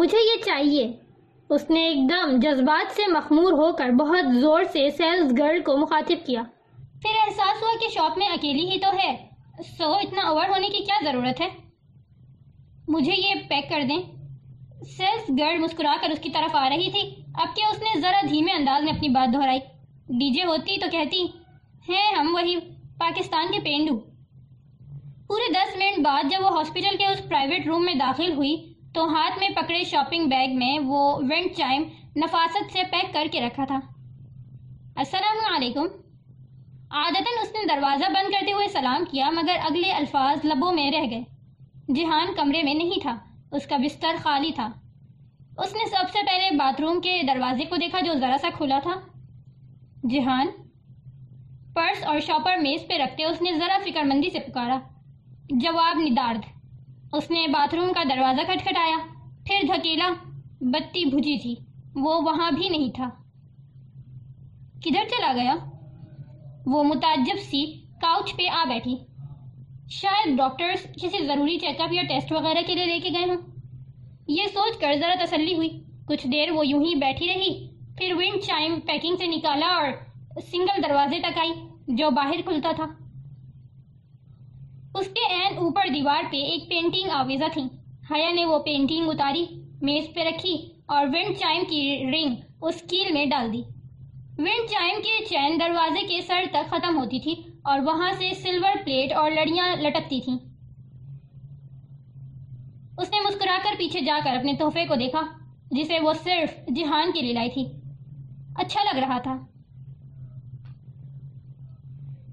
مجھے یہ چاہیے۔ اس نے ایک دم جذبات سے مخمور ہو کر بہت زور سے سیلز گرل کو مخاطب کیا۔ پھر احساس ہوا کہ شاپ میں اکیلی ہی تو ہے۔ سو، اتنا اوور ہونے کی کیا ضرورت ہے؟ مجھے یہ پیک کر دیں۔ سیلز گرل مسکرا کر اس کی طرف آ رہی تھی۔ اب کہ اس نے ذرا دھیمے انداز میں اپنی بات دہرائی۔ ڈی جے ہوتی تو کہتی، ہیں، ہم وہی پاکستان کے پینڈو۔ پورے دس منٹ بعد جب وہ ہاسپٹل کے اس پرائیویٹ روم میں داخل ہوئی تو ہاتھ میں پکڑے شاپنگ بیگ میں وہ ونڈ چائم نفاست سے پیک کر کے رکھا تھا۔ السلام علیکم۔ عادتاً اس نے دروازہ بند کرتے ہوئے سلام کیا، مگر اگلے الفاظ لبوں میں رہ گئے۔ جہان کمرے میں نہیں تھا، اس کا بستر خالی تھا۔ اس نے سب سے پہلے باتھ روم کے دروازے کو دیکھا جو ذرا سا کھلا تھا۔ جہان، پرس اور شاپر میز پہ رکھتے اس نے ذرا فکر مندی سے پکارا۔ جواب ندارد اس نے باتھ روم کا دروازہ کھٹکھٹایا۔ پھر دھکیلا، بتی بھجی تھی۔ وہ وہاں بھی نہیں تھا۔ کدھر چلا گیا؟ وہ متعجب سی کاؤچ پہ آ بیٹھی۔ شاید ڈاکٹرز کسی ضروری چیک اپ یا ٹیسٹ وغیرہ کے لیے لے کے گئے ہوں۔ یہ سوچ کر ذرا تسلی ہوئی۔ کچھ دیر وہ یوں ہی بیٹھی رہی۔ پھر ونڈ چائم پیکنگ سے نکالا اور سنگل دروازے تک آئی جو باہر کھلتا تھا۔ اس کے این اوپر دیوار پہ ایک پینٹنگ آویزہ تھی۔ حیا نے وہ پینٹنگ اتاری، میز پہ رکھی اور ونڈ چائم کی رنگ اس کیل میں ڈال دی۔ ونڈ چائم کی چین دروازے کے سر تک ختم ہوتی تھی اور وہاں سے سلور پلیٹ اور لڑیاں لٹکتی تھیں۔ اس نے مسکرا کر پیچھے جا کر اپنے تحفے کو دیکھا، جسے وہ صرف جہان کے لیے لائی تھی۔ اچھا لگ رہا تھا۔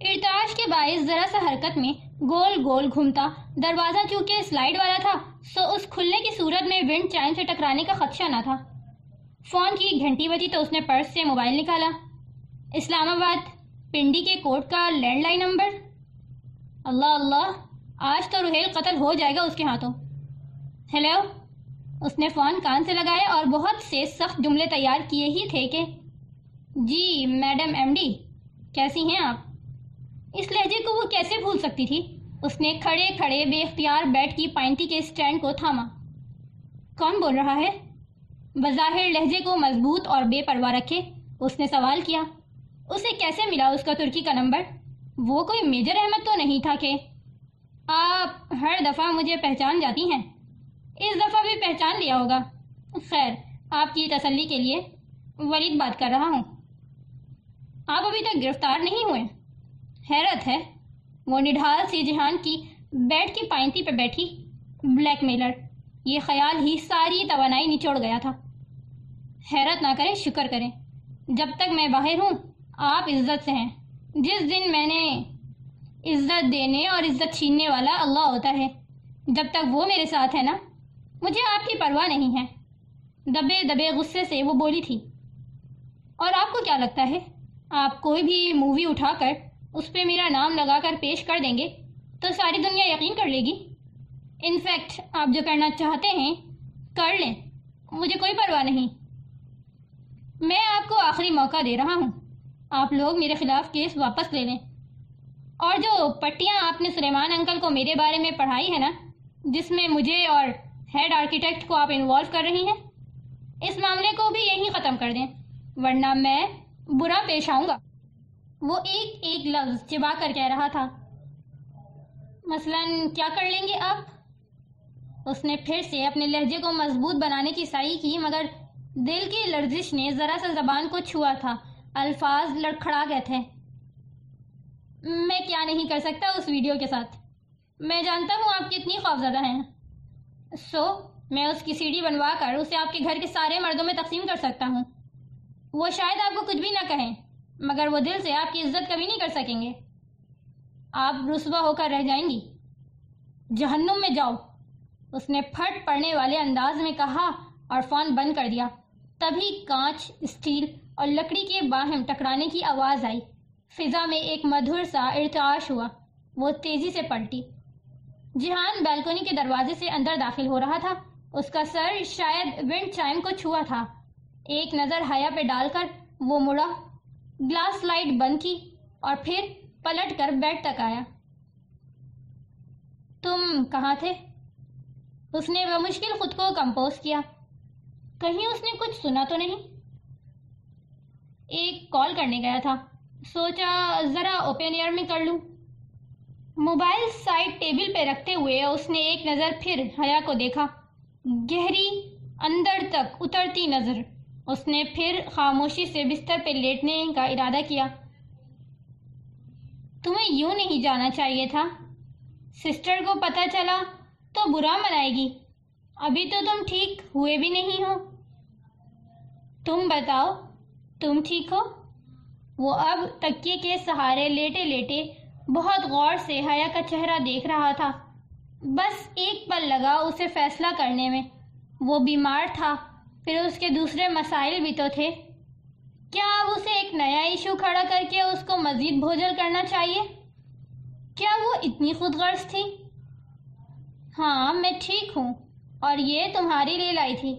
ارتاش کے باعث ذرا سا حرکت میں گول گول گھومتا۔ دروازہ چونکہ سلائیڈ والا تھا، سو اس کھلنے کی صورت میں ونڈ چائن سے ٹکرانے کا خدشہ نہ تھا۔ فون کی گھنٹی بجی تو اس نے پرس سے موبائل نکالا۔ اسلام آباد، پنڈی کے کوٹ کا لینڈ لائن نمبر۔ اللہ اللہ، آج تو روحیل قتل ہو جائے گا اس کے ہاتھوں۔ ہیلو، اس نے فون کان سے لگایا اور بہت سے سخت جملے تیار کیے ہی تھے کہ جی میڈم ایم ڈی، کیسی ہیں آپ؟ اس لہجے کو وہ کیسے بھول سکتی تھی؟ اس نے کھڑے کھڑے بے اختیار بیٹ کی پائنٹی کے سٹینڈ کو تھاما۔ کون بول رہا ہے؟ بظاہر لہجے کو مضبوط اور بے پرواہ رکھے۔ اس نے سوال کیا، اسے کیسے ملا اس کا ترکی کا نمبر؟ وہ کوئی میجر احمد تو نہیں تھا کہ؟ آپ ہر دفعہ مجھے پہچان جاتی ہیں۔ اس دفعہ بھی پہچان لیا ہوگا۔ خیر، آپ کی تسلی کے لیے ولید بات کر رہا ہوں۔ آپ ابھی تک گرفتار نہیں ہوئے۔ حیرت ہے۔ وہ نڈھال سی جہان کی بیڈ کی پائنتی پہ بیٹھی بلیک میلر۔ یہ خیال ہی ساری توانائی نچوڑ گیا تھا۔ حیرت نہ کریں، شکر کریں۔ جب تک میں باہر ہوں، آپ عزت سے ہیں۔ جس دن میں نے عزت دینے اور عزت چھیننے والا اللہ ہوتا ہے، جب تک وہ میرے ساتھ ہے نا، مجھے آپ کی پرواہ نہیں ہے۔ دبے دبے غصے سے وہ بولی تھی۔ اور آپ کو کیا لگتا ہے؟ آپ کوئی بھی مووی اٹھا کر اس پہ میرا نام لگا کر پیش کر دیں گے تو ساری دنیا یقین کر لے گی۔ انفیکٹ آپ جو کرنا چاہتے ہیں، کر لیں۔ مجھے کوئی پرواہ نہیں۔ میں آپ کو آخری موقع دے رہا ہوں۔ آپ لوگ میرے خلاف کیس واپس لے لیں۔ اور جو پٹیاں آپ نے سلیمان انکل کو میرے بارے میں پڑھائی ہے نا، جس میں مجھے اور ہیڈ آرکیٹیکٹ کو آپ انوالو کر رہی ہیں، اس معاملے کو بھی یہی ختم کر دیں۔ ورنہ میں برا پیش آؤں گا۔ وہ ایک ایک لفظ چبا کر کہہ رہا تھا۔ مثلا، کیا کر لیں گے آپ؟ اس نے پھر سے اپنے لہجے کو مضبوط بنانے کی سائی کی، مگر دل کی لرزش نے ذرا سا زبان کو چھوا تھا۔ الفاظ لڑکھڑا گئے تھے۔ میں کیا نہیں کر سکتا اس ویڈیو کے ساتھ۔ میں جانتا ہوں آپ کتنی خوفزدہ ہیں۔ سو، میں اس کی سیڑھی بنوا کر اسے آپ کے گھر کے سارے مردوں میں تقسیم کر سکتا ہوں۔ وہ شاید آپ کو کچھ بھی نہ کہیں۔ مگر وہ دل سے آپ کی عزت کبھی نہیں کر سکیں گے۔ آپ رسوا ہو کر رہ جائیں گی۔ جہنم میں جاؤ۔ اس نے پھٹ پڑنے والے انداز میں کہا اور فون بند کر دیا۔ تبھی کانچ، اسٹیل اور لکڑی کے باہم ٹکرانے کی آواز آئی۔ فضا میں ایک مدھر سا ارتعاش ہوا۔ وہ تیزی سے پلٹی۔ جہان بیلکونی کے دروازے سے اندر داخل ہو رہا تھا۔ اس کا سر شاید ونڈ چائم کو چھوا تھا۔ ایک نظر ہیا پہ ڈال کر وہ مڑا۔ گلاس لائٹ بند کی اور پھر پلٹ کر بیڈ تک آیا۔ تم کہاں تھے؟ اس نے بمشکل خود کو کمپوز کیا۔ کہیں اس نے کچھ سنا تو نہیں؟ ایک کال کرنے گیا تھا۔ سوچا ذرا اوپن ایئر میں کر لوں۔ موبائل سائڈ ٹیبل پہ رکھتے ہوئے اس نے ایک نظر پھر حیا کو دیکھا۔ گہری اندر تک اترتی نظر۔ اس نے پھر خاموشی سے بستر پہ لیٹنے کا ارادہ کیا۔ تمہیں یوں نہیں جانا چاہیے تھا۔ سسٹر کو پتہ چلا تو برا منائے گی۔ ابھی تو تم ٹھیک ہوئے بھی نہیں ہو۔ تم بتاؤ، تم ٹھیک ہو؟ وہ اب تکیے کے سہارے لیٹے لیٹے بہت غور سے حیا کا چہرہ دیکھ رہا تھا۔ بس ایک پل لگا اسے فیصلہ کرنے میں۔ وہ بیمار تھا۔ پھر اس کے دوسرے مسائل بھی تو تھے۔ کیا اب اسے ایک نیا ایشو کھڑا کر کے اس کو مزید بھوجل کرنا چاہیے؟ کیا وہ اتنی خود غرض تھی؟ ہاں میں ٹھیک ہوں، اور یہ تمہاری لیے لائی تھی۔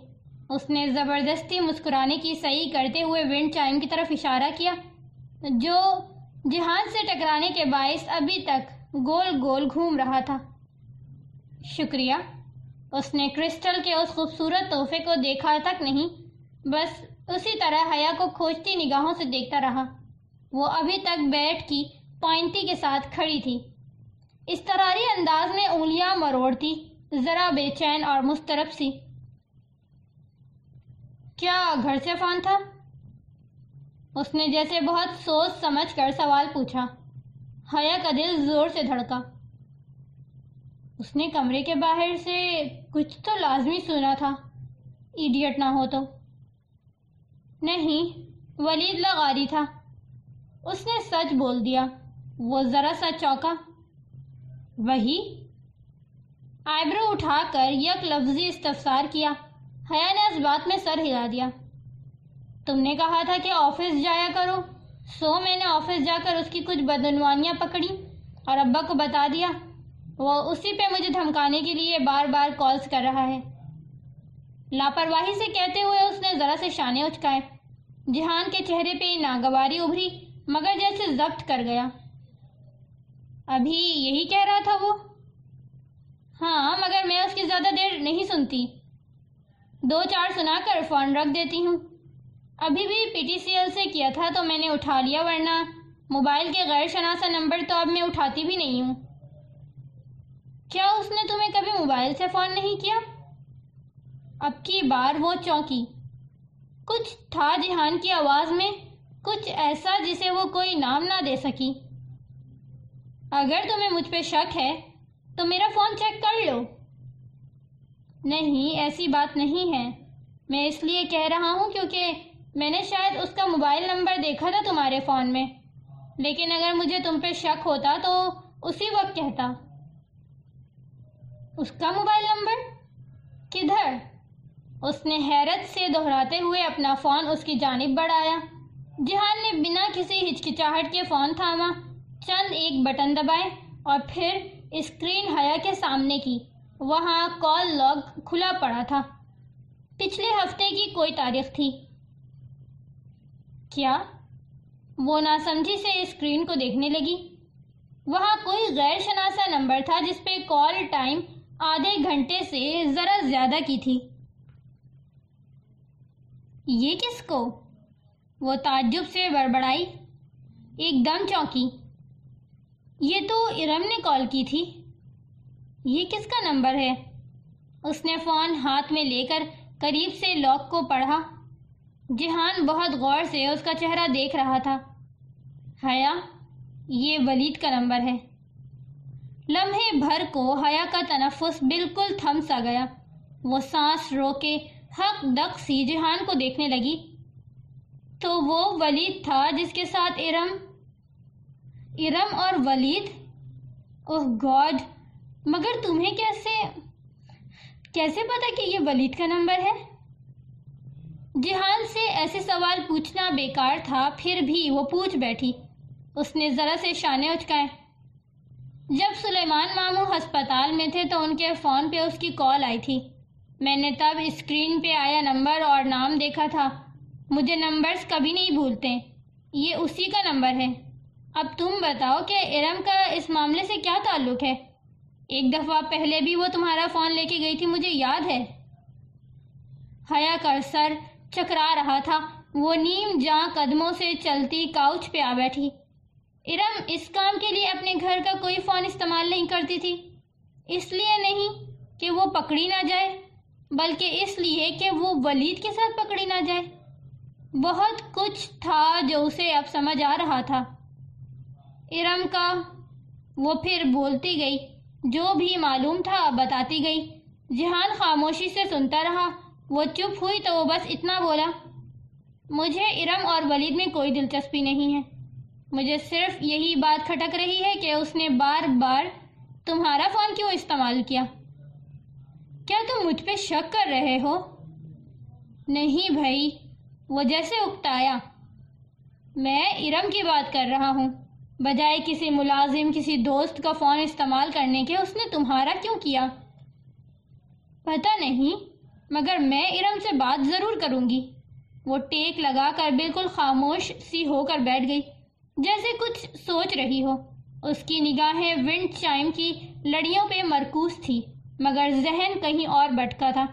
اس نے زبردستی مسکرانے کی صحیح کرتے ہوئے ونڈ چائم کی طرف اشارہ کیا، جو جہان سے ٹکرانے کے باعث ابھی تک گول گول گھوم رہا تھا۔ شکریہ۔ اس نے کرسٹل کے اس خوبصورت تحفے کو دیکھا تک نہیں، بس اسی طرح حیا کو کھوجتی نگاہوں سے دیکھتا رہا۔ وہ ابھی تک بیٹ کی پوائنٹی کے ساتھ کھڑی تھی۔ اس طراری انداز میں انگلیاں مروڑتی، ذرا بے چین اور مسترب سی۔ کیا گھر سے فون تھا؟ اس نے جیسے بہت سوچ سمجھ کر سوال پوچھا۔ حیا کا دل زور سے دھڑکا۔ اس نے کمرے کے باہر سے کچھ تو لازمی سنا تھا۔ ایڈیٹ نہ ہو تو۔ نہیں، ولید لغاری تھا۔ اس نے سچ بول دیا۔ وہ ذرا سا چوکا وہی۔ آئیبرو اٹھا کر یک لفظی استفسار کیا۔ حیا نے اس بات میں سر ہلا دیا۔ تم نے کہا تھا کہ آفس جایا کرو۔ سو میں نے آفس جا کر اس کی کچھ بدنوانیاں پکڑی اور ابا کو بتا دیا۔ وہ اسی پہ مجھے دھمکانے کے لیے بار بار کالز کر رہا ہے۔ لاپرواہی سے کہتے ہوئے اس نے ذرا سے شانے اچکائے۔ جہان کے چہرے پہ ناگواری ابھری، مگر جیسے ضبط کر گیا۔ ابھی یہی کہہ رہا تھا وہ؟ ہاں مگر میں اس کی زیادہ دیر نہیں سنتی۔ دو چار سنا کر فون رکھ دیتی ہوں۔ ابھی بھی پی ٹی سی ایل سے کیا تھا تو میں نے اٹھا لیا، ورنہ موبائل کے غیر شناسہ نمبر تو اب میں اٹھاتی بھی نہیں ہوں۔ کیا اس نے تمہیں کبھی موبائل سے فون نہیں کیا؟ اب کی بار وہ چونکی۔ کچھ تھا جہان کی آواز میں، کچھ ایسا جسے وہ کوئی نام نہ دے سکی۔ اگر تمہیں مجھ پہ شک ہے، تو میرا فون چیک کر لو۔ نہیں، ایسی بات نہیں ہے۔ میں اس لیے کہہ رہا ہوں کیونکہ میں نے شاید اس کا موبائل نمبر دیکھا تھا تمہارے فون میں۔ لیکن اگر مجھے تم پہ شک ہوتا تو اسی وقت کہتا۔ اس کا موبائل نمبر؟ کدھر؟ اس نے حیرت سے دہراتے ہوئے اپنا فون اس کی جانب بڑھایا۔ جہان نے بنا کسی ہچکچاہٹ کے فون تھاما۔ چند ایک بٹن دبائے اور پھر اسکرین حیا کے سامنے کی۔ وہاں کال لاگ کھلا پڑا تھا۔ پچھلے ہفتے کی کوئی تاریخ تھی۔ کیا؟ وہ ناسمجھی سے اسکرین کو دیکھنے لگی۔ وہاں کوئی غیر شناسا نمبر تھا جس پہ کال ٹائم آدھے گھنٹے سے ذرا زیادہ کی تھی۔ یہ کس کو؟ وہ تعجب سے بڑبڑائی، ایک دم چونکی۔ یہ تو ارم نے کال کی تھی۔ یہ کس کا نمبر ہے؟ اس نے فون ہاتھ میں لے کر قریب سے لاک کو پڑھا۔ جہان بہت غور سے اس کا چہرہ دیکھ رہا تھا۔ حیا، یہ ولید کا نمبر ہے۔ لمحے بھر کو حیا کا تنفس بالکل تھم سا گیا۔ وہ سانس رو کے حق دق سی جہان کو دیکھنے لگی۔ تو وہ ولید تھا جس کے ساتھ ارم ارم اور ولید؟ اوہ گاڈ، مگر تمہیں کیسے کیسے پتا کہ یہ ولید کا نمبر ہے؟ جہان سے ایسے سوال پوچھنا بیکار تھا، پھر بھی وہ پوچھ بیٹھی۔ اس نے ذرا سے شانے اچکائے جب سلیمان مامو ہسپتال میں تھے تو ان کے فون پہ اس کی کال آئی تھی۔ میں نے تب اسکرین پہ آیا نمبر اور نام دیکھا تھا۔ مجھے نمبرز کبھی نہیں بھولتے۔ یہ اسی کا نمبر ہے۔ اب تم بتاؤ کہ ارم کا اس معاملے سے کیا تعلق ہے؟ ایک دفعہ پہلے بھی وہ تمہارا فون لے کے گئی تھی، مجھے یاد ہے۔ حیا کر سر چکرا رہا تھا۔ وہ نیم جاں قدموں سے چلتی کاؤچ پہ آ بیٹھی۔ ارم اس کام کے لیے اپنے گھر کا کوئی فون استعمال نہیں کرتی تھی۔ اس لیے نہیں کہ وہ پکڑی نہ جائے، بلکہ اس لیے کہ وہ ولید کے ساتھ پکڑی نہ جائے۔ بہت کچھ تھا جو اسے اب سمجھ آ رہا تھا۔ ارم کا وہ پھر بولتی گئی، جو بھی معلوم تھا بتاتی گئی۔ جہان خاموشی سے سنتا رہا، وہ چپ ہوئی تو وہ بس اتنا بولا، مجھے ارم اور ولید میں کوئی دلچسپی نہیں ہے۔ مجھے صرف یہی بات کھٹک رہی ہے کہ اس نے بار بار تمہارا فون کیوں استعمال کیا؟ کیا تم مجھ پہ شک کر رہے ہو؟ نہیں بھائی وہ جیسے اکتایا۔ میں ارم کی بات کر رہا ہوں۔ بجائے کسی ملازم، کسی دوست کا فون استعمال کرنے کے اس نے تمہارا کیوں کیا؟ پتہ نہیں، مگر میں ارم سے بات ضرور کروں گی۔ وہ ٹیک لگا کر بالکل خاموش سی ہو کر بیٹھ گئی۔ جیسے کچھ سوچ رہی ہو۔ اس کی نگاہیں ونڈ چائم کی لڑیوں پہ مرکوز تھی، مگر ذہن کہیں اور بٹکا تھا۔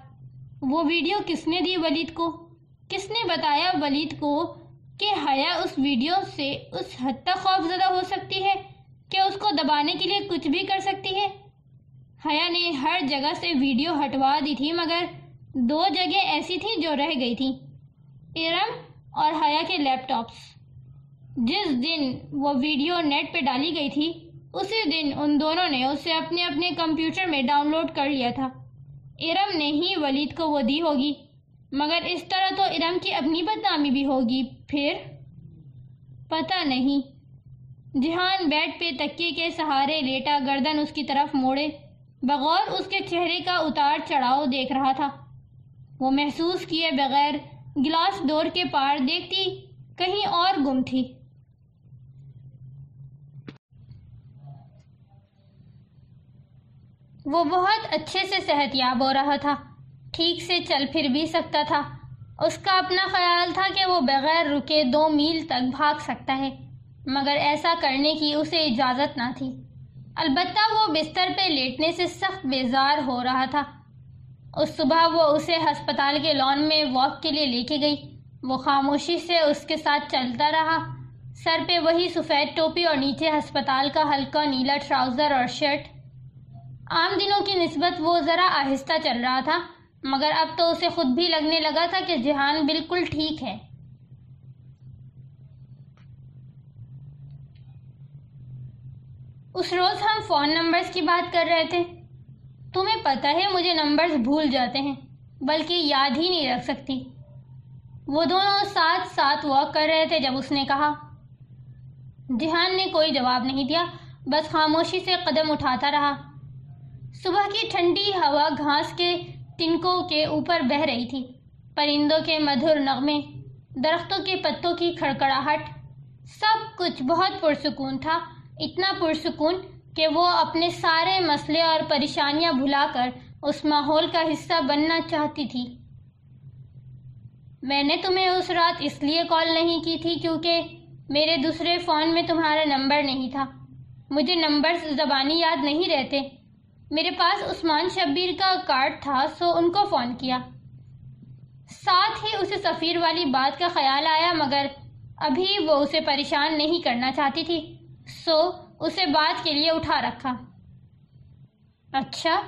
وہ ویڈیو کس نے دی ولید کو؟ کس نے بتایا ولید کو کہ حیا اس ویڈیو سے اس حد تک خوف زدہ ہو سکتی ہے کہ اس کو دبانے کے لیے کچھ بھی کر سکتی ہے؟ حیا نے ہر جگہ سے ویڈیو ہٹوا دی تھی، مگر دو جگہ ایسی تھی جو رہ گئی تھی ارم اور حیا کے لیپ ٹاپس۔ جس دن وہ ویڈیو نیٹ پہ ڈالی گئی تھی، اسی دن ان دونوں نے اسے اپنے اپنے کمپیوٹر میں ڈاؤن لوڈ کر لیا تھا۔ ارم نے ہی ولید کو وہ دی ہوگی، مگر اس طرح تو ارم کی اپنی بدنامی بھی ہوگی۔ پھر؟ پتہ نہیں۔ جہان بیڈ پہ تکیے کے سہارے لیٹا گردن اس کی طرف موڑے، بغور اس کے چہرے کا اتار چڑھاؤ دیکھ رہا تھا۔ وہ محسوس کیے بغیر گلاس ڈور کے پار دیکھتی کہیں اور گم تھی۔ وہ بہت اچھے سے صحت یاب ہو رہا تھا۔ ٹھیک سے چل پھر بھی سکتا تھا۔ اس کا اپنا خیال تھا کہ وہ بغیر رکے دو میل تک بھاگ سکتا ہے۔ مگر ایسا کرنے کی اسے اجازت نہ تھی۔ البتہ وہ بستر پہ لیٹنے سے سخت بیزار ہو رہا تھا۔ اس صبح وہ اسے ہسپتال کے لان میں واک کے لیے لے کے گئی۔ وہ خاموشی سے اس کے ساتھ چلتا رہا۔ سر پہ وہی سفید ٹوپی اور نیچے ہسپتال کا ہلکا نیلا ٹراؤزر اور شرٹ۔ عام دنوں کی نسبت وہ ذرا آہستہ چل رہا تھا، مگر اب تو اسے خود بھی لگنے لگا تھا کہ جہان بالکل ٹھیک ہے۔ اس روز ہم فون نمبرز کی بات کر رہے تھے۔ تمہیں پتہ ہے مجھے نمبرز بھول جاتے ہیں، بلکہ یاد ہی نہیں رکھ سکتی۔ وہ دونوں ساتھ ساتھ واک کر رہے تھے جب اس نے کہا، جہان نے کوئی جواب نہیں دیا، بس خاموشی سے قدم اٹھاتا رہا۔ صبح کی ٹھنڈی ہوا گھاس کے تنکوں کے اوپر بہ رہی تھی۔ پرندوں کے مدھر نغمے، درختوں کے پتوں کی کھڑکڑاہٹ، سب کچھ بہت پرسکون تھا۔ اتنا پرسکون کہ وہ اپنے سارے مسئلے اور پریشانیاں بھلا کر اس ماحول کا حصہ بننا چاہتی تھی۔ میں نے تمہیں اس رات اس لیے کال نہیں کی تھی کیونکہ میرے دوسرے فون میں تمہارا نمبر نہیں تھا۔ مجھے نمبر زبانی یاد نہیں رہتے۔ میرے پاس عثمان شبیر کا کارڈ تھا، سو ان کو فون کیا۔ ساتھ ہی اسے سفیر والی بات کا خیال آیا، مگر ابھی وہ اسے پریشان نہیں کرنا چاہتی تھی۔ سو اسے بات کے لیے اٹھا رکھا۔ اچھا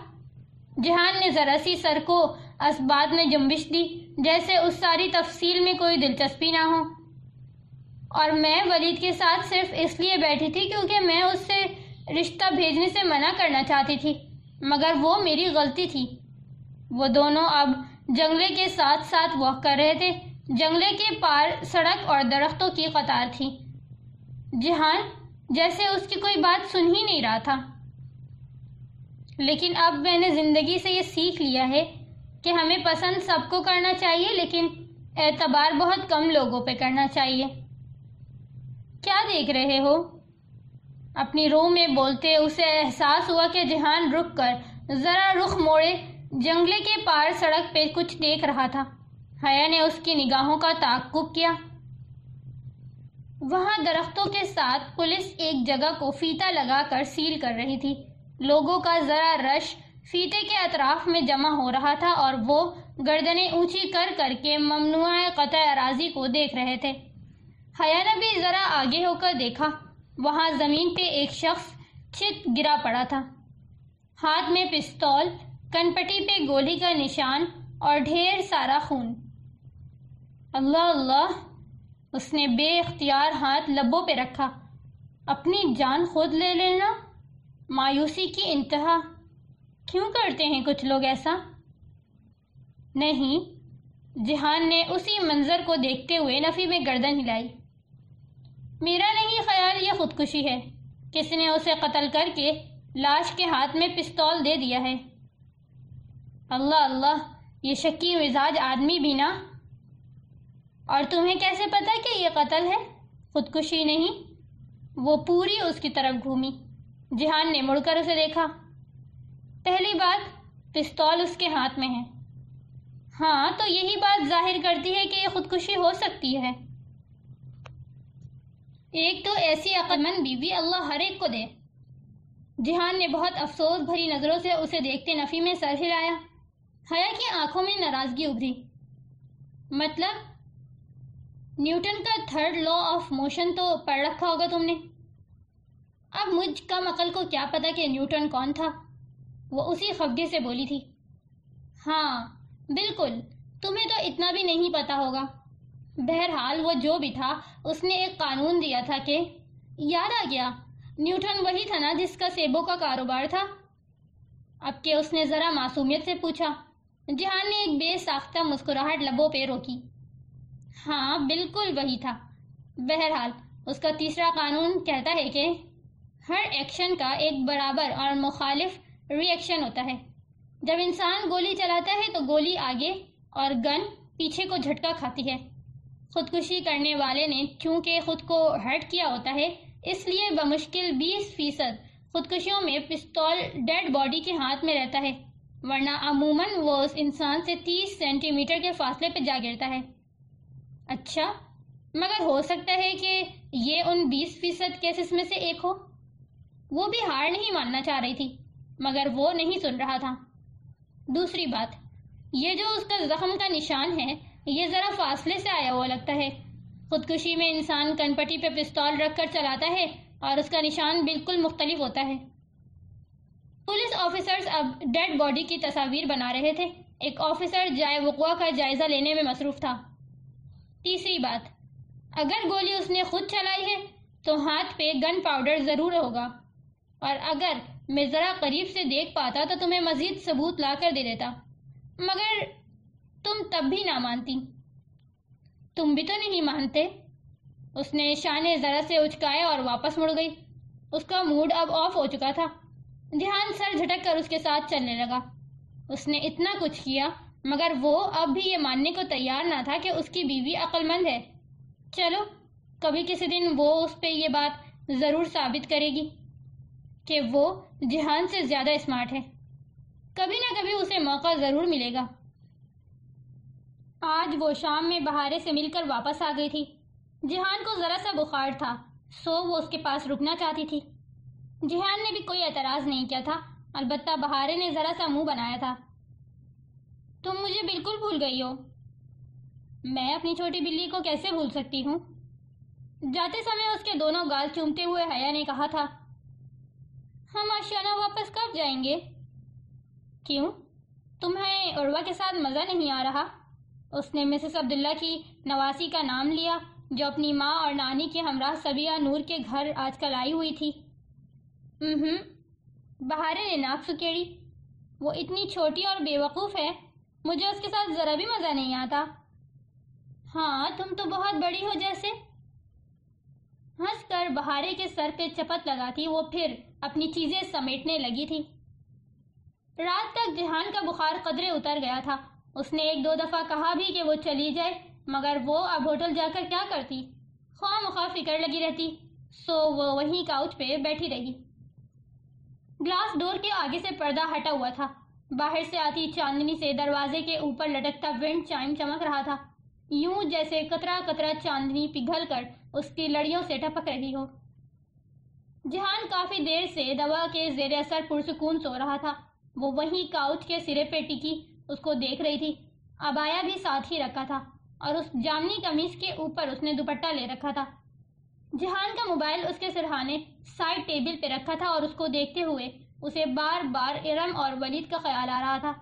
جہان نے ذرا سی سر کو اسبات میں جنبش دی، جیسے اس ساری تفصیل میں کوئی دلچسپی نہ ہو۔ اور میں ولید کے ساتھ صرف اس لیے بیٹھی تھی کیونکہ میں اس سے رشتہ بھیجنے سے منع کرنا چاہتی تھی۔ مگر وہ میری غلطی تھی۔ وہ دونوں اب جنگلے کے ساتھ ساتھ واک کر رہے تھے۔ جنگلے کے پار سڑک اور درختوں کی قطار تھی۔ جہان جیسے اس کی کوئی بات سن ہی نہیں رہا تھا۔ لیکن اب میں نے زندگی سے یہ سیکھ لیا ہے کہ ہمیں پسند سب کو کرنا چاہیے، لیکن اعتبار بہت کم لوگوں پہ کرنا چاہیے۔ کیا دیکھ رہے ہو؟ اپنی روح میں بولتے اسے احساس ہوا کہ جہان رک کر ذرا رخ موڑے جنگلے کے پار سڑک پہ کچھ دیکھ رہا تھا۔ حیا نے اس کی نگاہوں کا تعقب کیا۔ وہاں درختوں کے ساتھ پولیس ایک جگہ کو فیتا لگا کر سیل کر رہی تھی۔ لوگوں کا ذرا رش فیتے کے اطراف میں جمع ہو رہا تھا اور وہ گردنیں اونچی کر کر کے ممنوع قطع اراضی کو دیکھ رہے تھے۔ حیا نے بھی ذرا آگے ہو کر دیکھا۔ وہاں زمین پہ ایک شخص چت گرا پڑا تھا۔ ہاتھ میں پستول، کنپٹی پہ گولی کا نشان اور ڈھیر سارا خون۔ اللہ اللہ۔ اس نے بے اختیار ہاتھ لبوں پہ رکھا۔ اپنی جان خود لے لینا مایوسی کی انتہا۔ کیوں کرتے ہیں کچھ لوگ ایسا؟ نہیں، جہان نے اسی منظر کو دیکھتے ہوئے نفی میں گردن ہلائی۔ میرا نہیں، خیال، یہ خودکشی ہے۔ کس نے اسے قتل کر کے لاش کے ہاتھ میں پستول دے دیا ہے؟ اللہ اللہ، یہ شکی مزاج آدمی بھی نا۔ اور تمہیں کیسے پتا کہ یہ قتل ہے؟ خودکشی نہیں، وہ پوری اس کی طرف گھومی۔ جہان نے مڑ کر اسے دیکھا۔ پہلی بات، پستول اس کے ہاتھ میں ہے۔ ہاں تو یہی بات ظاہر کرتی ہے کہ یہ خودکشی ہو سکتی ہے۔ ایک تو ایسی عقل مند بیوی اللہ ہر ایک کو دے۔ جہان نے بہت افسوس بھری نظروں سے اسے دیکھتے نفی میں سر ہلایا۔ حیا کی آنکھوں میں ناراضگی ابھری۔ مطلب نیوٹن کا تھرڈ لا آف موشن تو پڑھ رکھا ہوگا تم نے۔ اب مجھ کم عقل کو کیا پتا کہ نیوٹن کون تھا؟ وہ اسی خفگے سے بولی تھی۔ ہاں بالکل، تمہیں تو اتنا بھی نہیں پتا ہوگا۔ بہرحال وہ جو بھی تھا، اس نے ایک قانون دیا تھا کہ، یاد آ گیا؟ نیوٹن وہی تھا نا جس کا سیبوں کا کاروبار تھا؟ اب کہ اس نے ذرا معصومیت سے پوچھا جہان نے ایک بے ساختہ مسکراہٹ لبوں پہ روکی۔ ہاں بالکل وہی تھا۔ بہرحال، اس کا تیسرا قانون کہتا ہے کہ، ہر ایکشن کا ایک برابر اور مخالف ری ایکشن ہوتا ہے۔ جب انسان گولی چلاتا ہے تو گولی آگے اور گن پیچھے کو جھٹکا کھاتی ہے۔ خودکشی کرنے والے نے چونکہ خود کو ہرٹ کیا ہوتا ہے، اس لیے بمشکل بیس فیصد خودکشیوں میں پستول ڈیڈ باڈی کے ہاتھ میں رہتا ہے، ورنہ عموماً وہ اس انسان سے تیس سینٹی میٹر کے فاصلے پہ جا گرتا ہے۔ اچھا مگر ہو سکتا ہے کہ یہ ان بیس فیصد کیسز میں سے ایک ہو۔ وہ بھی ہار نہیں ماننا چاہ رہی تھی، مگر وہ نہیں سن رہا تھا۔ دوسری بات، یہ جو اس کا زخم کا نشان ہے یہ ذرا فاصلے سے آیا ہوا لگتا ہے۔ خودکشی میں انسان کنپٹی پہ پستول رکھ کر چلاتا ہے اور اس کا نشان بالکل مختلف ہوتا ہے۔ پولیس آفیسرز اب ڈیڈ باڈی کی تصاویر بنا رہے تھے۔ ایک آفیسر جائے وقوع کا جائزہ لینے میں مصروف تھا۔ تیسری بات، اگر گولی اس نے خود چلائی ہے تو ہاتھ پہ گن پاؤڈر ضرور ہوگا۔ اور اگر میں ذرا قریب سے دیکھ پاتا تو تمہیں مزید ثبوت لا کر دے دیتا۔ مگر تم تب بھی نہ مانتی۔ تم بھی تو نہیں مانتے۔ اس نے شانے ذرا سے اچکائے اور واپس مڑ گئی۔ اس کا موڈ اب آف ہو چکا تھا۔ دھیان سر جھٹک کر اس کے ساتھ چلنے لگا۔ اس نے اتنا کچھ کیا، مگر وہ اب بھی یہ ماننے کو تیار نہ تھا کہ اس کی بیوی عقل مند ہے۔ چلو، کبھی کسی دن وہ اس پہ یہ بات ضرور ثابت کرے گی کہ وہ جہان سے زیادہ اسمارٹ ہے۔ کبھی نہ کبھی اسے موقع ضرور ملے گا۔ آج وہ شام میں بہارے سے مل کر واپس آ گئی تھی۔ جہان کو ذرا سا بخار تھا، سو وہ اس کے پاس رکنا چاہتی تھی۔ جہان نے بھی کوئی اعتراض نہیں کیا تھا، البتہ بہارے نے ذرا سا منہ بنایا تھا۔ تم مجھے بالکل بھول گئی ہو۔ میں اپنی چھوٹی بلی کو کیسے بھول سکتی ہوں؟ جاتے سمے اس کے دونوں گال چومتے ہوئے حیا نے کہا تھا، ہم آشیانہ واپس کب جائیں گے؟ کیوں؟ تمہیں عروا کے ساتھ مزہ نہیں آ رہا؟ اس نے مسز عبداللہ کی نواسی کا نام لیا، جو اپنی ماں اور نانی کے ہمراہ سبیہ نور کے گھر آج کل آئی ہوئی تھی۔ بہارے نے ناک سکیڑی، وہ اتنی چھوٹی اور بے وقوف ہے، مجھے اس کے ساتھ ذرا بھی مزہ نہیں آتا۔ ہاں تم تو بہت بڑی ہو جیسے۔ ہنس کر بہارے کے سر پہ چپت لگاتی وہ پھر اپنی چیزیں سمیٹنے لگی تھی۔ رات تک جہان کا بخار قدرے اتر گیا تھا۔ اس نے ایک دو دفعہ کہا بھی کہ وہ چلی جائے، مگر وہ اب ہوٹل جا کر کیا کرتی؟ خواہ مخواہ فکر لگی رہتی، سو وہ وہیں کاؤچ پہ بیٹھی رہی۔ گلاس ڈور کے آگے سے پردہ ہٹا ہوا تھا۔ باہر سے آتی چاندنی سے دروازے کے اوپر لٹکتا ونڈ چائم چمک رہا تھا۔ یوں جیسے کترا کترا چاندنی پگھل کر اس کی لڑیوں سے ٹپک رہی ہو۔ جہان کافی دیر سے دوا کے زیر اثر پرسکون سو رہا تھا۔ وہ وہیں کاؤچ کے سرے پہ ٹکی۔ اس کو دیکھ رہی تھی۔ ابایا بھی ساتھ ہی رکھا تھا اور اس جامنی قمیص کے اوپر اس نے دوپٹہ لے رکھا تھا۔ جہان کا موبائل اس کے سرحانے سائڈ ٹیبل پہ رکھا تھا اور اس کو دیکھتے ہوئے اسے بار بار ارم اور ولید کا خیال آ رہا تھا۔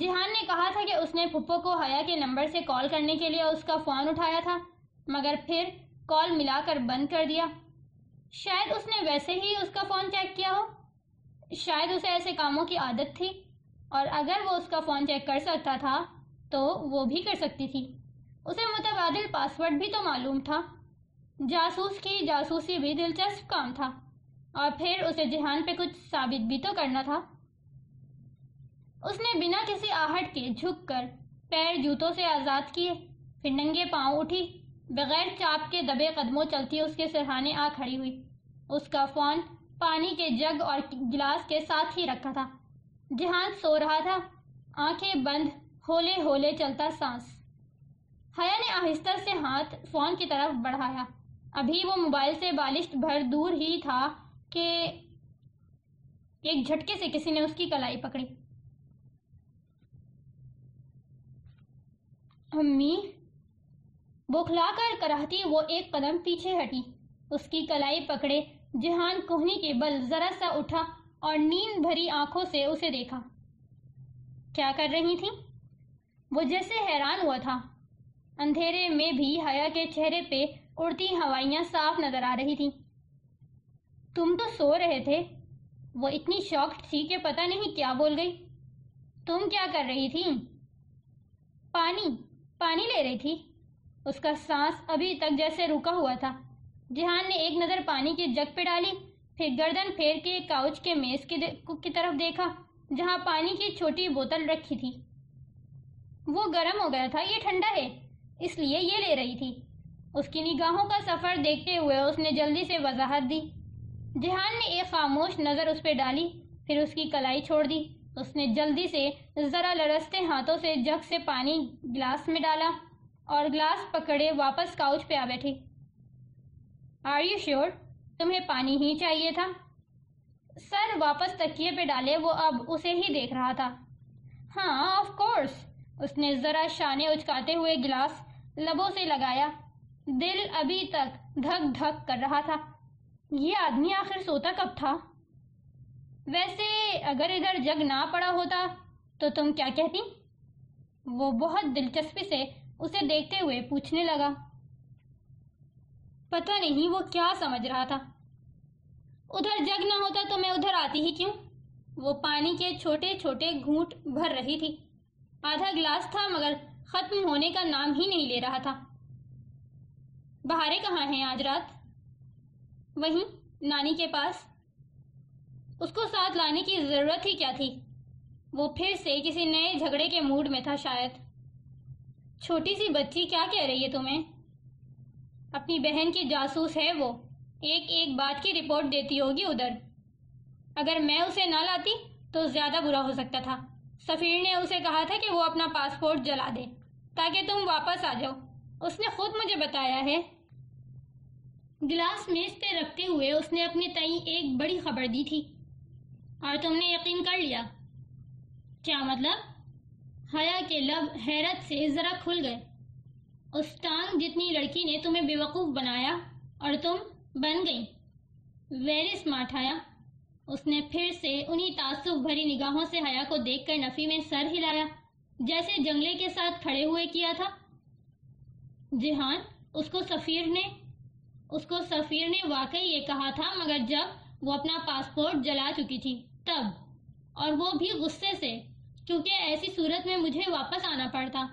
جہان نے کہا تھا کہ اس نے پھپھو کو حیا کے نمبر سے کال کرنے کے لیے اس کا فون اٹھایا تھا، مگر پھر کال ملا کر بند کر دیا۔ شاید اس نے ویسے ہی اس کا فون چیک کیا ہو۔ شاید اسے ایسے کاموں کی عادت تھی۔ اور اگر وہ اس کا فون چیک کر سکتا تھا تو وہ بھی کر سکتی تھی۔ اسے متبادل پاسورڈ بھی تو معلوم تھا۔ جاسوس کی جاسوسی بھی دلچسپ کام تھا۔ اور پھر اسے جہان پہ کچھ ثابت بھی تو کرنا تھا۔ اس نے بنا کسی آہٹ کے جھک کر پیر جوتوں سے آزاد کیے۔ پھر ننگے پاؤں اٹھی۔ بغیر چاپ کے دبے قدموں چلتی اس کے سرحانے آ کھڑی ہوئی۔ اس کا فون پانی کے جگ اور گلاس کے ساتھ ہی رکھا تھا۔ جہان سو رہا تھا، آنکھیں بند، ہولے ہولے چلتا سانس۔ حیا نے آہستہ سے ہاتھ فون کی طرف بڑھایا۔ ابھی وہ موبائل سے بالشت بھر دور ہی تھا کہ ایک جھٹکے سے کسی نے اس کی کلائی پکڑی۔ امی بوکھلا کر کراہتی وہ ایک قدم پیچھے ہٹی۔ اس کی کلائی پکڑے، جہان کوہنی کے بل ذرا سا اٹھا۔ اور نیند بھری آنکھوں سے اسے دیکھا۔ کیا کر رہی تھی؟ وہ جیسے حیران ہوا تھا۔ اندھیرے میں بھی حیا کے چہرے پہ اڑتی ہوائیاں صاف نظر آ رہی تھی تم تو سو رہے تھے۔ وہ اتنی شاکڈ تھی کہ پتہ نہیں کیا بول گئی۔ تم کیا کر رہی تھی؟ پانی پانی لے رہی تھی۔ اس کا سانس ابھی تک جیسے رکا ہوا تھا۔ جہان نے ایک نظر پانی کی جگ پہ ڈالی۔ پھر گردن پھیر کے کاؤچ کے میز کی طرف دیکھا، جہاں پانی کی چھوٹی بوتل رکھی تھی۔ وہ گرم ہو گیا تھا، یہ ٹھنڈا ہے، اس لیے یہ لے رہی تھی۔ اس کی نگاہوں کا سفر دیکھتے ہوئے اس نے جلدی سے وضاحت دی۔ جہان نے ایک خاموش نظر اس پہ ڈالی، پھر اس کی کلائی چھوڑ دی۔ اس نے جلدی سے ذرا لرستے ہاتھوں سے جگ سے پانی گلاس میں ڈالا اور گلاس پکڑے واپس کاؤچ پہ آ بیٹھی۔ آر یو شیور تمہیں پانی ہی چاہیے تھا۔ سر واپس تکیے پہ ڈالے، وہ اب اسے ہی دیکھ رہا تھا۔ ہاں آف کورس اس نے ذرا شانے اچکاتے ہوئے گلاس لبوں سے لگایا۔ دل ابھی تک دھک دھک کر رہا تھا۔ یہ آدمی آخر سوتا کب تھا؟ ویسے اگر ادھر جگ نہ پڑا ہوتا تو تم کیا کہتی؟ وہ بہت دلچسپی سے اسے دیکھتے ہوئے پوچھنے لگا۔ پتہ نہیں وہ کیا سمجھ رہا تھا۔ ادھر جگ نہ ہوتا تو میں ادھر آتی ہی کیوں؟ وہ پانی کے چھوٹے چھوٹے گھونٹ بھر رہی تھی۔ آدھا گلاس تھا مگر ختم ہونے کا نام ہی نہیں لے رہا تھا۔ بہارے کہاں ہیں آج رات؟ وہیں نانی کے پاس۔ اس کو ساتھ لانے کی ضرورت ہی کیا تھی؟ وہ پھر سے کسی نئے جھگڑے کے موڈ میں تھا شاید۔ چھوٹی سی بچی کیا کہہ رہی ہے تمہیں؟ اپنی بہن کی جاسوس ہے وہ۔ ایک ایک بات کی رپورٹ دیتی ہوگی ادھر۔ اگر میں اسے نہ لاتی تو زیادہ برا ہو سکتا تھا۔ سفیر نے اسے کہا تھا کہ وہ اپنا پاسپورٹ جلا دے تاکہ تم واپس آ جاؤ۔ اس نے خود مجھے بتایا ہے۔ گلاس میز پہ رکھتے ہوئے اس نے اپنی تئی ایک بڑی خبر دی تھی۔ اور تم نے یقین کر لیا۔ کیا مطلب؟ حیا کے لب حیرت سے ذرا کھل گئے۔ اس ٹانگ جتنی لڑکی نے تمہیں بیوقوف بنایا اور تم بن گئی ویری اسمارٹ حیا اس نے پھر سے انہی تعصب بھری نگاہوں سے حیا کو دیکھ کر نفی میں سر ہلایا، جیسے جنگلے کے ساتھ کھڑے ہوئے کیا تھا۔ جہان، اس کو سفیر نے، اس کو سفیر نے واقعی یہ کہا تھا، مگر جب وہ اپنا پاسپورٹ جلا چکی تھی، تب۔ اور وہ بھی غصے سے، کیونکہ ایسی صورت میں مجھے واپس آنا پڑتا۔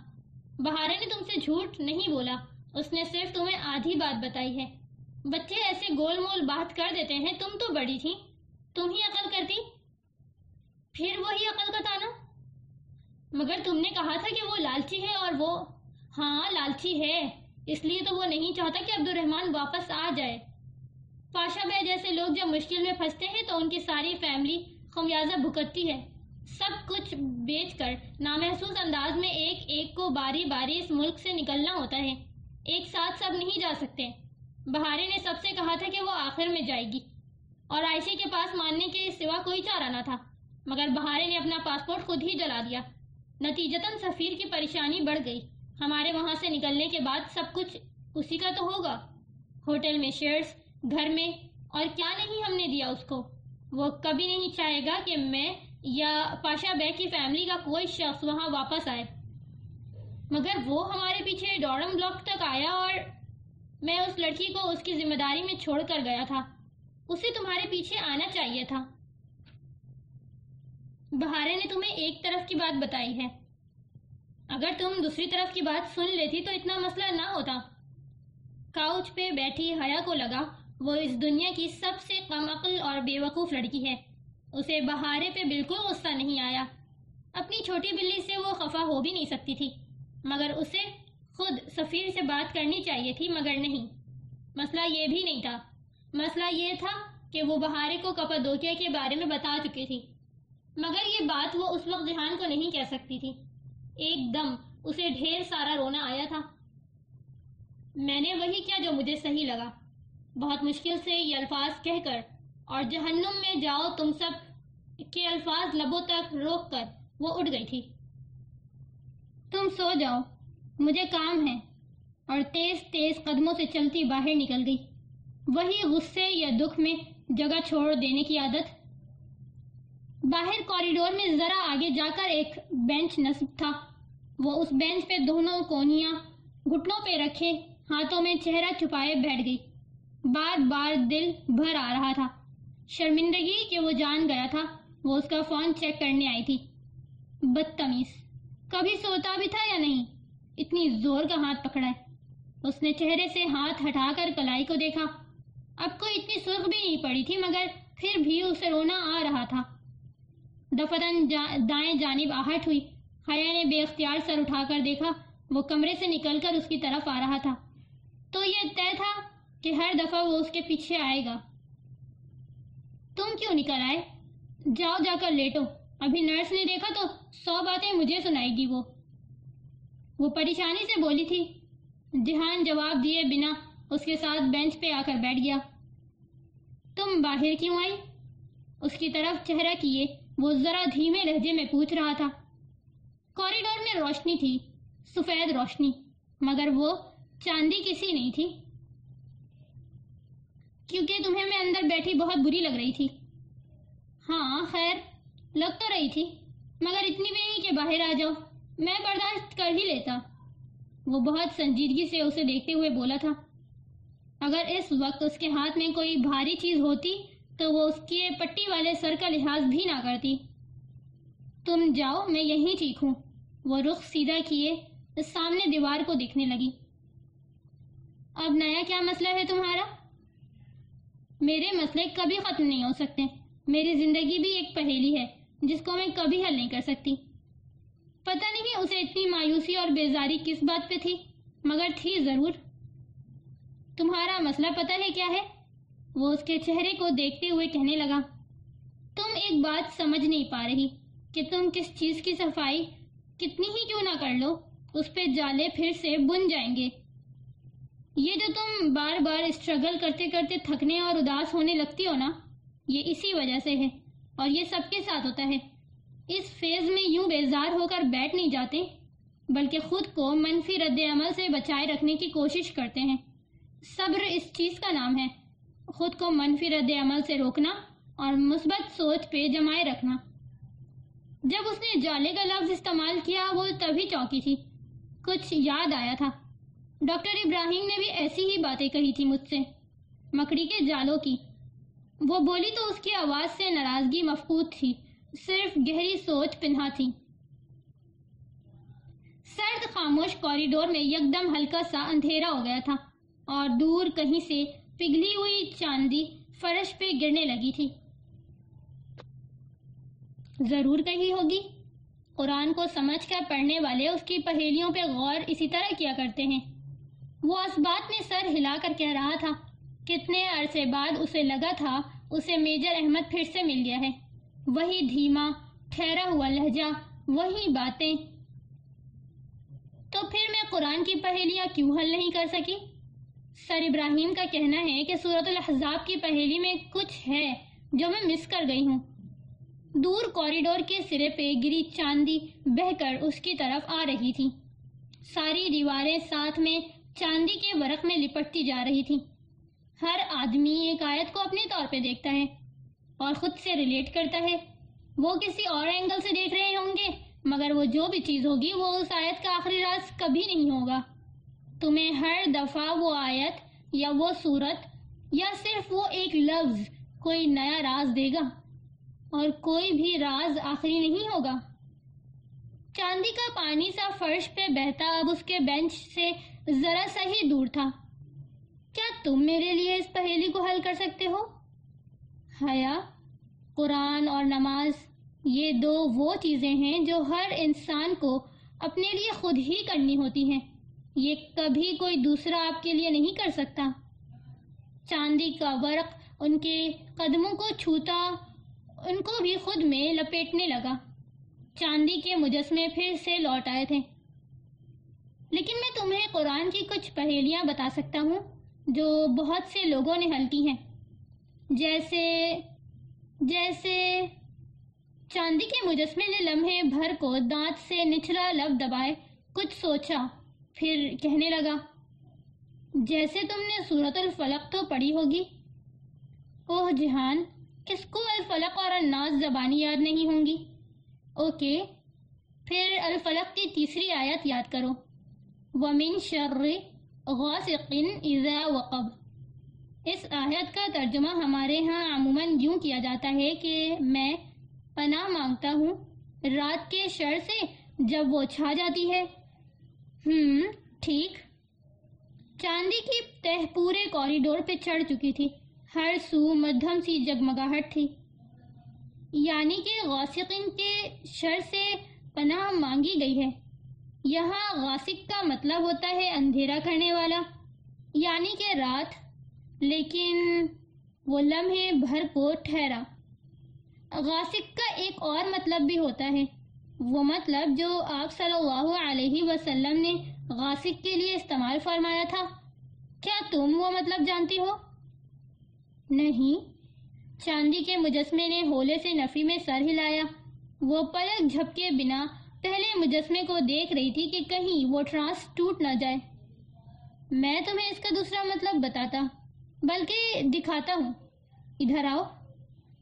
بہارے نے تم سے جھوٹ نہیں بولا۔ اس نے صرف تمہیں آدھی بات بتائی ہے۔ بچے ایسے گول مول بات کر دیتے ہیں، تم تو بڑی تھی۔ تم ہی عقل کرتی۔ پھر وہی عقل کا تانا۔ مگر تم نے کہا تھا کہ وہ لالچی ہے اور وہ ہاں لالچی ہے۔ اس لیے تو وہ نہیں چاہتا کہ عبد الرحمان واپس آ جائے۔ پاشا بے جیسے لوگ جب مشکل میں پھنستے ہیں تو ان کی ساری فیملی خمیازہ بھکتتی ہے۔ سب کچھ بیچ کر نامحسوس انداز میں ایک ایک کو باری باری اس ملک سے نکلنا ہوتا ہے۔ ایک ساتھ سب نہیں جا سکتے۔ بہارے نے سب سے کہا تھا کہ وہ آخر میں جائے گی۔ اور عائشہ کے پاس ماننے کے سوا کوئی چارہ نہ تھا۔ مگر بہارے نے اپنا پاسپورٹ خود ہی جلا دیا۔ نتیجتاً سفیر کی پریشانی بڑھ گئی۔ ہمارے وہاں سے نکلنے کے بعد سب کچھ اسی کا تو ہوگا۔ ہوٹل میں شیئرز گھر میں، اور کیا نہیں ہم نے دیا اس کو۔ وہ کبھی نہیں چاہے گا کہ میں یا پاشا بیگ کی فیملی کا کوئی شخص وہاں واپس آئے۔ مگر وہ ہمارے پیچھے ڈورم بلاک تک آیا اور میں اس لڑکی کو اس کی ذمہ داری میں چھوڑ کر گیا تھا۔ اسے تمہارے پیچھے آنا چاہیے تھا۔ بہارے نے تمہیں ایک طرف کی بات بتائی ہے۔ اگر تم دوسری طرف کی بات سن لیتی تو اتنا مسئلہ نہ ہوتا۔ کاؤچ پہ بیٹھی حیا کو لگا، وہ اس دنیا کی سب سے کم عقل اور بے وقوف لڑکی ہے۔ اسے بہارے پہ بالکل غصہ نہیں آیا۔ اپنی چھوٹی بلی سے وہ خفا ہو بھی نہیں سکتی تھی، مگر اسے خود سفیر سے بات کرنی چاہیے تھی، مگر نہیں۔ مسئلہ یہ بھی نہیں تھا۔ مسئلہ یہ تھا کہ وہ بہارے کو کپادوکیا کے بارے میں بتا چکی تھی مگر یہ بات وہ اس وقت جہان کو نہیں کہہ سکتی تھی۔ ایک دم اسے ڈھیر سارا رونا آیا تھا۔ میں نے وہی کیا جو مجھے صحیح لگا۔ بہت مشکل سے یہ الفاظ کہہ کر اور جہنم میں جاؤ، تم سب کے الفاظ لبوں تک روک کر وہ اٹھ گئی تھی۔ تم سو جاؤ، مجھے کام ہے۔ اور تیز تیز قدموں سے چلتی باہر نکل گئی۔ وہی غصے یا دکھ میں جگہ چھوڑ دینے کی عادت۔ باہر کوریڈور میں ذرا آگے جا کر ایک بینچ نصب تھا۔ وہ اس بینچ پہ دونوں کونیاں گھٹنوں پہ رکھے، ہاتھوں میں چہرہ چھپائے بیٹھ گئی۔ بار بار دل بھر آ رہا تھا۔ شرمندگی کہ وہ جان گیا تھا، وہ اس کا فون چیک کرنے آئی تھی۔ بدتمیز۔ کبھی سوتا بھی تھا یا نہیں؟ اتنی زور کا ہاتھ پکڑا ہے۔ اس نے چہرے سے ہاتھ ہٹا کر کلائی کو دیکھا۔ اب کوئی اتنی سرخ بھی نہیں پڑی تھی، مگر پھر بھی اسے رونا آ رہا تھا۔ دفتن جا، دائیں جانب آہٹ ہوئی۔ حیا نے بے اختیار سر اٹھا کر دیکھا۔ وہ کمرے سے نکل کر اس کی طرف آ رہا تھا۔ تو یہ طے تھا کہ ہر دفعہ وہ اس کے پیچھے آئے گا۔ تم کیوں نکل آئے؟ جاؤ جا کر لیٹو۔ ابھی نرس نے دیکھا تو سو باتیں مجھے سنائے گی وہ۔ وہ پریشانی سے بولی تھی۔ جہان جواب دیے بنا اس کے ساتھ بینچ پہ آ کر بیٹھ گیا۔ تم باہر کیوں آئی؟ اس کی طرف چہرہ کیے۔ وہ ذرا دھیمے لہجے میں پوچھ رہا تھا۔ کوریڈور میں روشنی تھی، سفید روشنی، مگر وہ چاندی کسی نہیں تھی۔ کیونکہ تمہیں میں اندر بیٹھی بہت بری لگ رہی تھی۔ ہاں خیر، لگ تو رہی تھی، مگر اتنی بھی نہیں کہ باہر آ جاؤ۔ میں برداشت کر ہی لیتا۔ وہ بہت سنجیدگی سے اسے دیکھتے ہوئے بولا تھا، اگر اس وقت اس کے ہاتھ میں کوئی بھاری چیز ہوتی تو وہ اس کے پٹی والے سر کا لحاظ بھی نہ کرتی۔ تم جاؤ، میں یہیں ٹھیک ہوں۔ وہ رخ سیدھا کیے سامنے دیوار کو دیکھنے لگی۔ اب نیا کیا مسئلہ ہے تمہارا؟ میرے مسئلے کبھی ختم نہیں ہو سکتے۔ میری زندگی بھی ایک پہیلی ہے، جس کو میں کبھی حل نہیں کر سکتی۔ پتہ نہیں اسے اتنی مایوسی اور بیزاری کس بات پہ تھی، مگر تھی ضرور۔ تمہارا مسئلہ پتہ ہے کیا ہے؟ وہ اس کے چہرے کو دیکھتے ہوئے کہنے لگا، تم ایک بات سمجھ نہیں پا رہی کہ تم کس چیز کی صفائی کتنی ہی کیوں نہ کر لو، اس پہ جالے پھر سے بن جائیں گے۔ یہ جو تم بار بار اسٹرگل کرتے کرتے تھکنے اور اداس ہونے لگتی ہو نا، یہ اسی وجہ سے ہے اور یہ سب کے ساتھ ہوتا ہے۔ اس فیز میں یوں بیزار ہو کر بیٹھ نہیں جاتے، بلکہ خود کو منفی رد عمل سے بچائے رکھنے کی کوشش کرتے ہیں۔ صبر اس چیز کا نام ہے، خود کو منفی رد عمل سے روکنا اور مثبت سوچ پہ جمائے رکھنا۔ جب اس نے جالے کا لفظ استعمال کیا، وہ تبھی چوکی تھی۔ کچھ یاد آیا تھا۔ ڈاکٹر ابراہیم نے بھی ایسی ہی باتیں کہی تھی مجھ سے، مکڑی کے جالوں کی۔ وہ بولی تو اس کی آواز سے ناراضگی مفقود تھی، صرف گہری سوچ پنہا تھی۔ سرد خاموش کوریڈور میں یکدم ہلکا سا اندھیرا ہو گیا تھا اور دور کہیں سے پگھلی ہوئی چاندی فرش پہ گرنے لگی تھی۔ ضرور کہی ہوگی، قرآن کو سمجھ کر پڑھنے والے اس کی پہیلیوں پہ غور اسی طرح کیا کرتے ہیں۔ وہ اسبات میں سر ہلا کر کہہ رہا تھا، کتنے عرصے بعد اسے لگا تھا اسے میجر احمد پھر سے مل گیا ہے۔ وہی دھیما، ٹھہرا ہوا لہجہ، وہی باتیں۔ تو پھر میں قرآن کی پہیلیاں کیوں حل نہیں کر سکی؟ سر ابراہیم کا کہنا ہے کہ صورت الحضاب کی پہیلی میں کچھ ہے جو میں مس کر گئی ہوں۔ دور کوریڈور کے سرے پہ گری چاندی بہ کر اس کی طرف آ رہی تھی۔ ساری دیواریں ساتھ میں چاندی کے ورق میں لپٹتی جا رہی تھی۔ ہر آدمی ایک آیت کو اپنے طور پہ دیکھتا ہے اور خود سے ریلیٹ کرتا ہے۔ وہ کسی اور اینگل سے دیکھ رہے ہوں گے، مگر وہ جو بھی چیز ہوگی، وہ اس آیت کا آخری راز کبھی نہیں ہوگا۔ تمہیں ہر دفعہ وہ آیت یا وہ صورت یا صرف وہ ایک لفظ کوئی نیا راز دے گا اور کوئی بھی راز آخری نہیں ہوگا۔ چاندی کا پانی سا فرش پہ بہتا اب اس کے بینچ سے ذرا سا ہی دور تھا۔ کیا تم میرے لیے اس پہیلی کو حل کر سکتے ہو؟ حیا، قرآن اور نماز، یہ دو وہ چیزیں ہیں جو ہر انسان کو اپنے لیے خود ہی کرنی ہوتی ہیں۔ یہ کبھی کوئی دوسرا آپ کے لیے نہیں کر سکتا۔ چاندی کا ورق ان کے قدموں کو چھوتا، ان کو بھی خود میں لپیٹنے لگا۔ چاندی کے مجسمے پھر سے لوٹ آئے تھے۔ لیکن میں تمہیں قرآن کی کچھ پہیلیاں بتا سکتا ہوں جو بہت سے لوگوں نے حل کی ہیں۔ جیسے جیسے چاندی کے مجسمے نے لمحے بھر کو دانت سے نچلا لب دبائے، کچھ سوچا، پھر کہنے لگا، جیسے تم نے صورت الفلق تو پڑھی ہوگی۔ اوہ جہان، کس کو الفلق اور الناس زبانی یاد نہیں ہوں گی؟ اوکے، پھر الفلق کی تیسری آیت یاد کرو۔ ومن شر غاسق اذا وقب۔ اس آیت کا ترجمہ ہمارے ہاں عموماً یوں کیا جاتا ہے کہ میں پناہ مانگتا ہوں رات کے شر سے جب وہ چھا جاتی ہے۔ ہم ٹھیک۔ چاندی کی تہ پورے کوریڈور پہ چڑھ چکی تھی۔ ہر سو مدھم سی جگمگاہٹ تھی۔ یعنی کہ غاسقین کے شر سے پناہ مانگی گئی ہے۔ یہاں غاسق کا مطلب ہوتا ہے اندھیرا کرنے والا یعنی کہ رات، لیکن وہ لمحے بھر کو ٹھہرا۔ غاسق کا ایک اور مطلب بھی ہوتا ہے، وہ مطلب جو آپ صلی اللہ علیہ وسلم نے غاسق کے لیے استعمال فرمایا تھا۔ کیا تم وہ مطلب جانتی ہو؟ نہیں۔ چاندی کے مجسمے نے ہولے سے نفی میں سر ہلایا، وہ پلک جھپکے بنا پہلے مجسمے کو دیکھ رہی تھی کہ کہیں وہ ٹرانس ٹوٹ نہ جائے۔ میں تمہیں اس کا دوسرا مطلب بتاتا، بلکہ دکھاتا ہوں۔ ادھر آؤ۔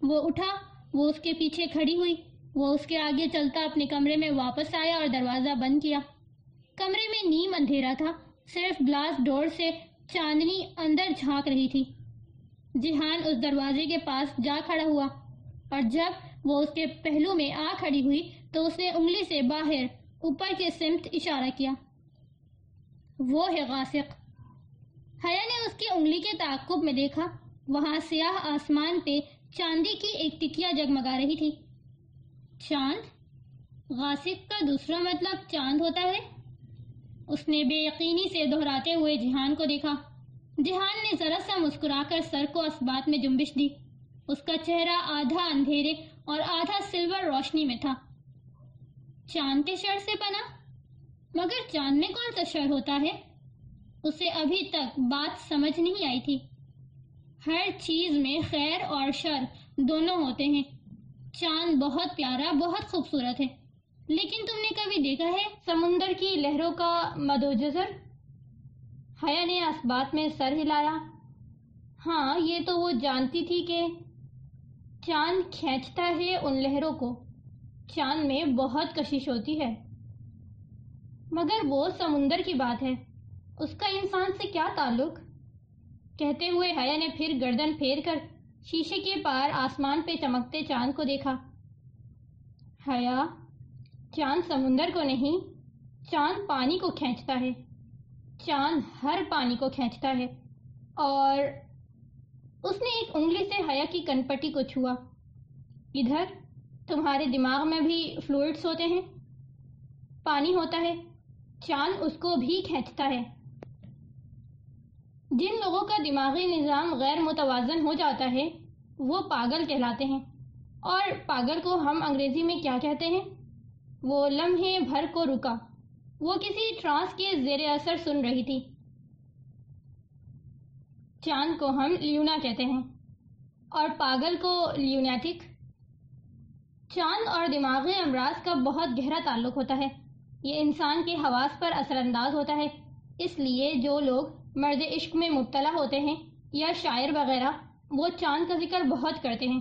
وہ اٹھا، وہ اس کے پیچھے کھڑی ہوئی، وہ اس کے آگے چلتا اپنے کمرے میں واپس آیا اور دروازہ بند کیا۔ کمرے میں نیم اندھیرا تھا، صرف گلاس ڈور سے چاندنی اندر جھانک رہی تھی۔ جہان اس دروازے کے پاس جا کھڑا ہوا اور جب وہ اس کے پہلو میں آ کھڑی ہوئی تو اس نے انگلی سے باہر اوپر کے سمت اشارہ کیا۔ وہ ہے غاسق۔ حیا نے اس کی انگلی کے تعقب میں دیکھا۔ وہاں سیاہ آسمان پہ چاندی کی ایک ٹکیا جگمگا رہی تھی۔ چاند؟ غاسق کا دوسرا مطلب چاند ہوتا ہے؟ اس نے بے یقینی سے دہراتے ہوئے جہان کو دیکھا۔ جہان نے ذرا سا مسکرا کر سر کو اسبات میں جنبش دی۔ اس کا چہرہ آدھا اندھیرے اور آدھا سلور روشنی میں تھا۔ چاند کے شر سے بنا۔ مگر چاند میں کون سا شر ہوتا ہے؟ اسے ابھی تک بات سمجھ نہیں آئی تھی۔ ہر چیز میں خیر اور شر دونوں ہوتے ہیں۔ چاند بہت پیارا، بہت خوبصورت ہے۔ لیکن تم نے کبھی دیکھا ہے سمندر کی لہروں کا مدو جزر حیا نے اسبات میں سر ہلایا۔ ہاں یہ تو وہ جانتی تھی کہ چاند کھینچتا ہے ان لہروں کو۔ چاند میں بہت کشش ہوتی ہے۔ مگر وہ سمندر کی بات ہے۔ اس کا انسان سے کیا تعلق؟ کہتے ہوئے حیا نے پھر گردن پھیر کر شیشے کے پار آسمان پہ چمکتے چاند کو دیکھا۔ حیا، چاند سمندر کو نہیں، چاند پانی کو کھینچتا ہے۔ چاند ہر پانی کو کھینچتا ہے۔ اور اس نے ایک انگلی سے حیا کی کنپٹی کو چھوا۔ ادھر تمہارے دماغ میں بھی فلوئڈس ہوتے ہیں؟ پانی ہوتا ہے، چاند اس کو بھی کھینچتا ہے۔ جن لوگوں کا دماغی نظام غیر متوازن ہو جاتا ہے، وہ پاگل کہلاتے ہیں۔ اور پاگل کو ہم انگریزی میں کیا کہتے ہیں؟ وہ لمحے بھر کو رکا۔ وہ کسی ٹرانس کے زیر اثر سن رہی تھی۔ چاند کو ہم لیونا کہتے ہیں۔ اور پاگل کو لیونیٹک چاند اور دماغی امراض کا بہت گہرا تعلق ہوتا ہے۔ یہ انسان کے حواس پر اثر انداز ہوتا ہے۔ اس لیے جو لوگ مرد عشق میں مبتلا ہوتے ہیں یا شاعر وغیرہ، وہ چاند کا ذکر بہت کرتے ہیں۔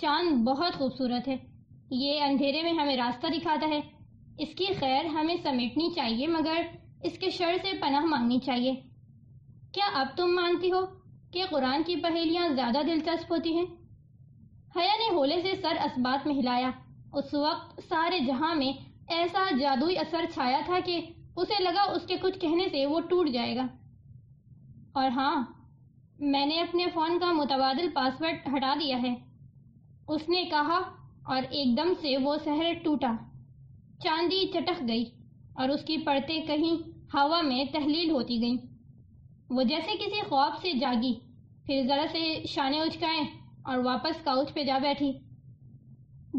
چاند بہت خوبصورت ہے۔ یہ اندھیرے میں ہمیں راستہ دکھاتا ہے۔ اس کی خیر ہمیں سمیٹنی چاہیے، مگر اس کے شر سے پناہ مانگنی چاہیے۔ کیا اب تم مانتی ہو کہ قرآن کی پہیلیاں زیادہ دلچسپ ہوتی ہیں؟ حیا نے ہولے سے سر اسبات میں ہلایا۔ اس وقت سارے جہاں میں ایسا جادوئی اثر چھایا تھا کہ اسے لگا اس کے کچھ کہنے سے وہ ٹوٹ جائے گا۔ اور ہاں میں نے اپنے فون کا متبادل پاسورڈ ہٹا دیا ہے۔ اس نے کہا اور ایک دم سے وہ سہر ٹوٹا۔ چاندی چٹک گئی اور اس کی پڑتے کہیں ہوا میں تحلیل ہوتی گئیں۔ وہ جیسے کسی خواب سے جاگی، پھر ذرا سے شانے اچکائیں۔ اور واپس کاؤچ پہ جا بیٹھی۔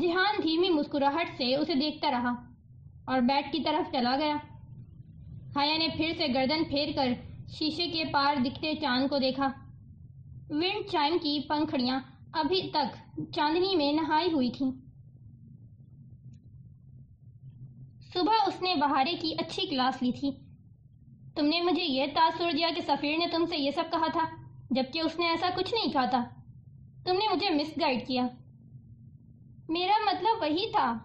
جہان دھیمی مسکراہٹ سے اسے دیکھتا رہا اور بیٹ کی طرف چلا گیا۔ ہایا نے پھر سے گردن پھیر کر شیشے کے پار دکھتے چاند کو دیکھا۔ ونڈ چائم کی پنکھڑیاں ابھی تک چاندنی میں نہائی ہوئی تھیں۔ صبح اس نے بہارے کی اچھی کلاس لی تھی۔ تم نے مجھے یہ تاثر دیا کہ سفیر نے تم سے یہ سب کہا تھا، جبکہ اس نے ایسا کچھ نہیں کہا تھا۔ تم نے مجھے مس گائیڈ کیا۔ میرا مطلب وہی تھا۔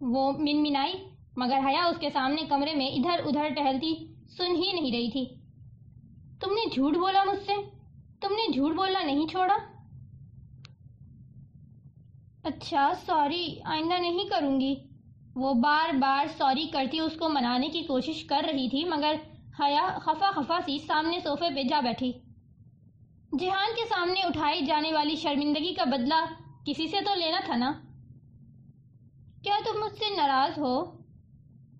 وہ من منائی، مگر حیا اس کے سامنے کمرے میں ادھر ادھر ٹہلتی سن ہی نہیں رہی تھی۔ تم نے جھوٹ بولا مجھ سے؟ تم نے جھوٹ بولنا نہیں چھوڑا؟ اچھا سوری، آئندہ نہیں کروں گی۔ وہ بار بار سوری کرتی اس کو منانے کی کوشش کر رہی تھی، مگر حیا خفا خفا سی سامنے صوفے پہ جا بیٹھی۔ جہان کے سامنے اٹھائی جانے والی شرمندگی کا بدلہ کسی سے تو لینا تھا نا؟ کیا تم مجھ سے ناراض ہو؟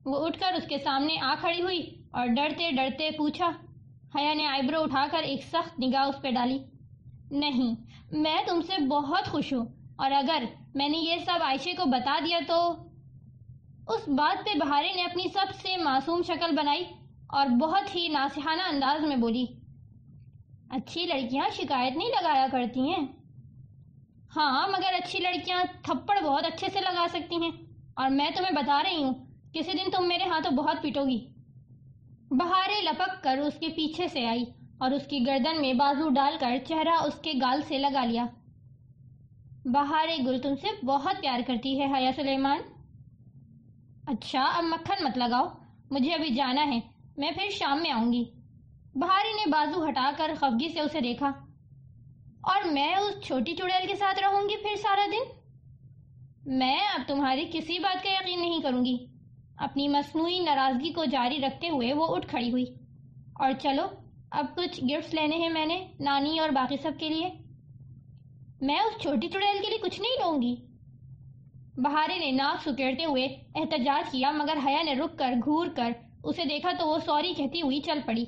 وہ اٹھ کر اس کے سامنے آ کھڑی ہوئی اور ڈرتے ڈرتے پوچھا، حیا نے آئی برو اٹھا کر ایک سخت نگاہ اس پہ ڈالی۔ نہیں، میں تم سے بہت خوش ہوں، اور اگر میں نے یہ سب عائشے کو بتا دیا تو؟ اس بات پہ بہارے نے اپنی سب سے معصوم شکل بنائی اور بہت ہی ناسحانہ انداز میں بولی۔ اچھی لڑکیاں شکایت نہیں لگایا کرتی ہیں۔ ہاں مگر اچھی لڑکیاں تھپڑ بہت اچھے سے لگا سکتی ہیں۔ اور میں تمہیں بتا رہی ہوں، کسی دن تم میرے ہاتھوں بہت پیٹو گی بہارے لپک کر اس کے پیچھے سے آئی اور اس کی گردن میں بازو ڈال کر چہرہ اس کے گال سے لگا لیا۔ بہارے گل تم سے بہت پیار کرتی ہے، حیا سلیمان۔ اچھا اب مکھن مت لگاؤ، مجھے ابھی جانا ہے، میں پھر شام میں آؤں گی۔ بہاری نے بازو ہٹا کر خفگی سے اسے دیکھا۔ اور میں اس چھوٹی چڑیل کے ساتھ رہوں گی پھر سارا دن؟ میں اب تمہاری کسی بات کا یقین نہیں کروں گی۔ اپنی مصنوعی ناراضگی کو جاری رکھتے ہوئے وہ اٹھ کھڑی ہوئی۔ اور چلو، اب کچھ گفٹس لینے ہیں میں نے، نانی اور باقی سب کے لیے۔ میں اس چھوٹی چڑیل کے لیے کچھ نہیں لوں گی۔ بہارے نے ناک سکیڑتے ہوئے احتجاج کیا، مگر حیا نے رک کر، گھور کر، اسے دیکھا تو وہ سوری کہتی ہوئی چل پڑی۔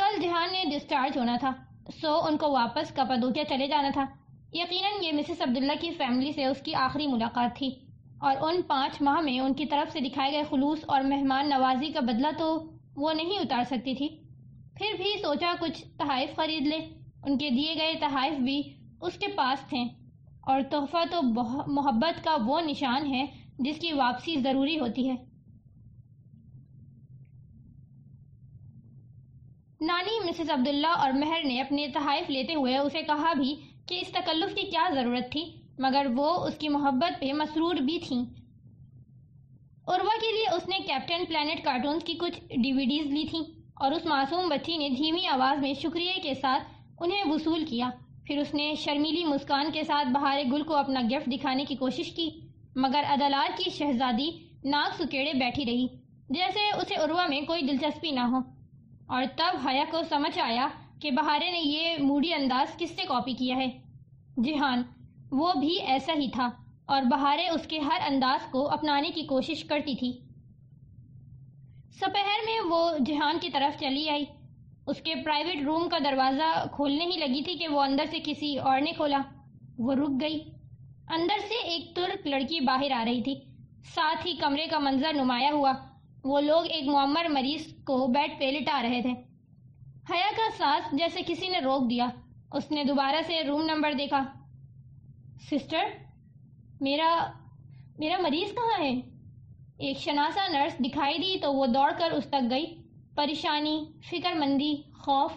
کل جہان نے ڈسچارج ہونا تھا، سو ان کو واپس کپادوکیا چلے جانا تھا۔ یقیناً یہ مسز عبداللہ کی فیملی سے اس کی آخری ملاقات تھی۔ اور ان پانچ ماہ میں ان کی طرف سے دکھائے گئے خلوص اور مہمان نوازی کا بدلہ تو وہ نہیں اتار سکتی تھی۔ پھر بھی سوچا کچھ تحائف خرید لے۔ ان کے دیے گئے تحائف بھی اس کے پاس تھے۔ اور تحفہ تو محبت کا وہ نشان ہے جس کی واپسی ضروری ہوتی ہے۔ نانی مسز عبداللہ اور مہر نے اپنے تحائف لیتے ہوئے اسے کہا بھی کہ اس تکلف کی کیا ضرورت تھی، مگر وہ اس کی محبت پہ مسرور بھی تھیں۔ عروا کے لیے اس نے کیپٹن پلانٹ کارٹونز کی کچھ ڈی وی ڈیز لی تھیں اور اس معصوم بچی نے دھیمی آواز میں شکریہ کے ساتھ انہیں وصول کیا۔ پھر اس نے شرمیلی مسکان کے ساتھ بہار گل کو اپنا گفٹ دکھانے کی کوشش کی، مگر عدالات کی شہزادی ناک سکیڑے بیٹھی رہی۔ جیسے اسے عروا میں کوئی دلچسپی نہ ہو۔ اور تب حیا کو سمجھ آیا کہ بہارے نے یہ موڈی انداز کس سے کاپی کیا ہے؟ جہان وہ بھی ایسا ہی تھا اور بہارے اس کے ہر انداز کو اپنانے کی کوشش کرتی تھی۔ سپہر میں وہ جہان کی طرف چلی آئی۔ اس کے پرائیویٹ روم کا دروازہ کھولنے ہی لگی تھی کہ وہ اندر سے کسی اور نے کھولا۔ وہ رک گئی۔ اندر سے ایک ترک لڑکی باہر آ رہی تھی۔ ساتھ ہی کمرے کا منظر نمایاں ہوا۔ وہ لوگ ایک معمر مریض کو بیڈ پہ لٹا رہے تھے۔ حیا کا سانس جیسے کسی نے روک دیا۔ اس نے دوبارہ سے روم نمبر دیکھا۔ سسٹر، میرا میرا مریض کہاں ہے؟ ایک شناسا نرس دکھائی دی تو وہ دوڑ کر اس تک گئی۔ پریشانی، فکر مندی، خوف۔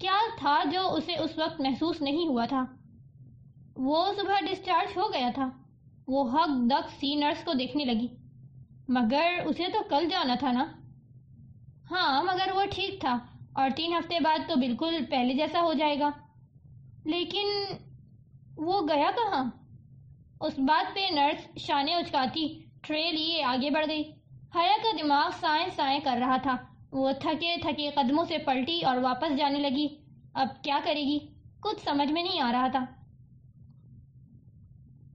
کیا تھا جو اسے اس وقت محسوس نہیں ہوا تھا؟ وہ صبح ڈسچارج ہو گیا تھا۔ وہ حق دک سی نرس کو دیکھنے لگی۔ مگر اسے تو کل جانا تھا نا؟ ہاں مگر وہ ٹھیک تھا، اور تین ہفتے بعد تو بالکل پہلے جیسا ہو جائے گا۔ لیکن وہ گیا کہاں؟ اس بات پہ نرس شانے اچکاتی ٹرے لیے آگے بڑھ گئی۔ حیا کا دماغ سائیں سائیں کر رہا تھا۔ وہ تھکے تھکے قدموں سے پلٹی اور واپس جانے لگی۔ اب کیا کرے گی؟ کچھ سمجھ میں نہیں آ رہا تھا۔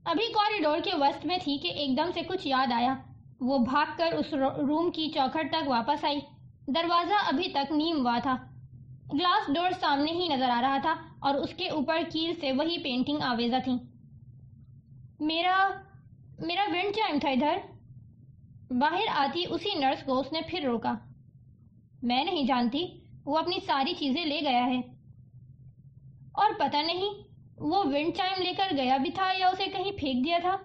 ابھی کوریڈور کے وسط میں تھی کہ ایک دم سے کچھ یاد آیا۔ وہ بھاگ کر اس روم کی چوکھٹ تک واپس آئی۔ دروازہ ابھی تک نیم ہوا تھا۔ گلاس ڈور سامنے ہی نظر آ رہا تھا اور اس کے اوپر کیل سے وہی پینٹنگ آویزہ تھی میرا میرا ونڈ چائم تھا ادھر۔ باہر آتی اسی نرس کو اس نے پھر روکا۔ میں نہیں جانتی، وہ اپنی ساری چیزیں لے گیا ہے۔ اور پتہ نہیں، وہ ونڈ چائم لے کر گیا بھی تھا یا اسے کہیں پھینک دیا تھا؟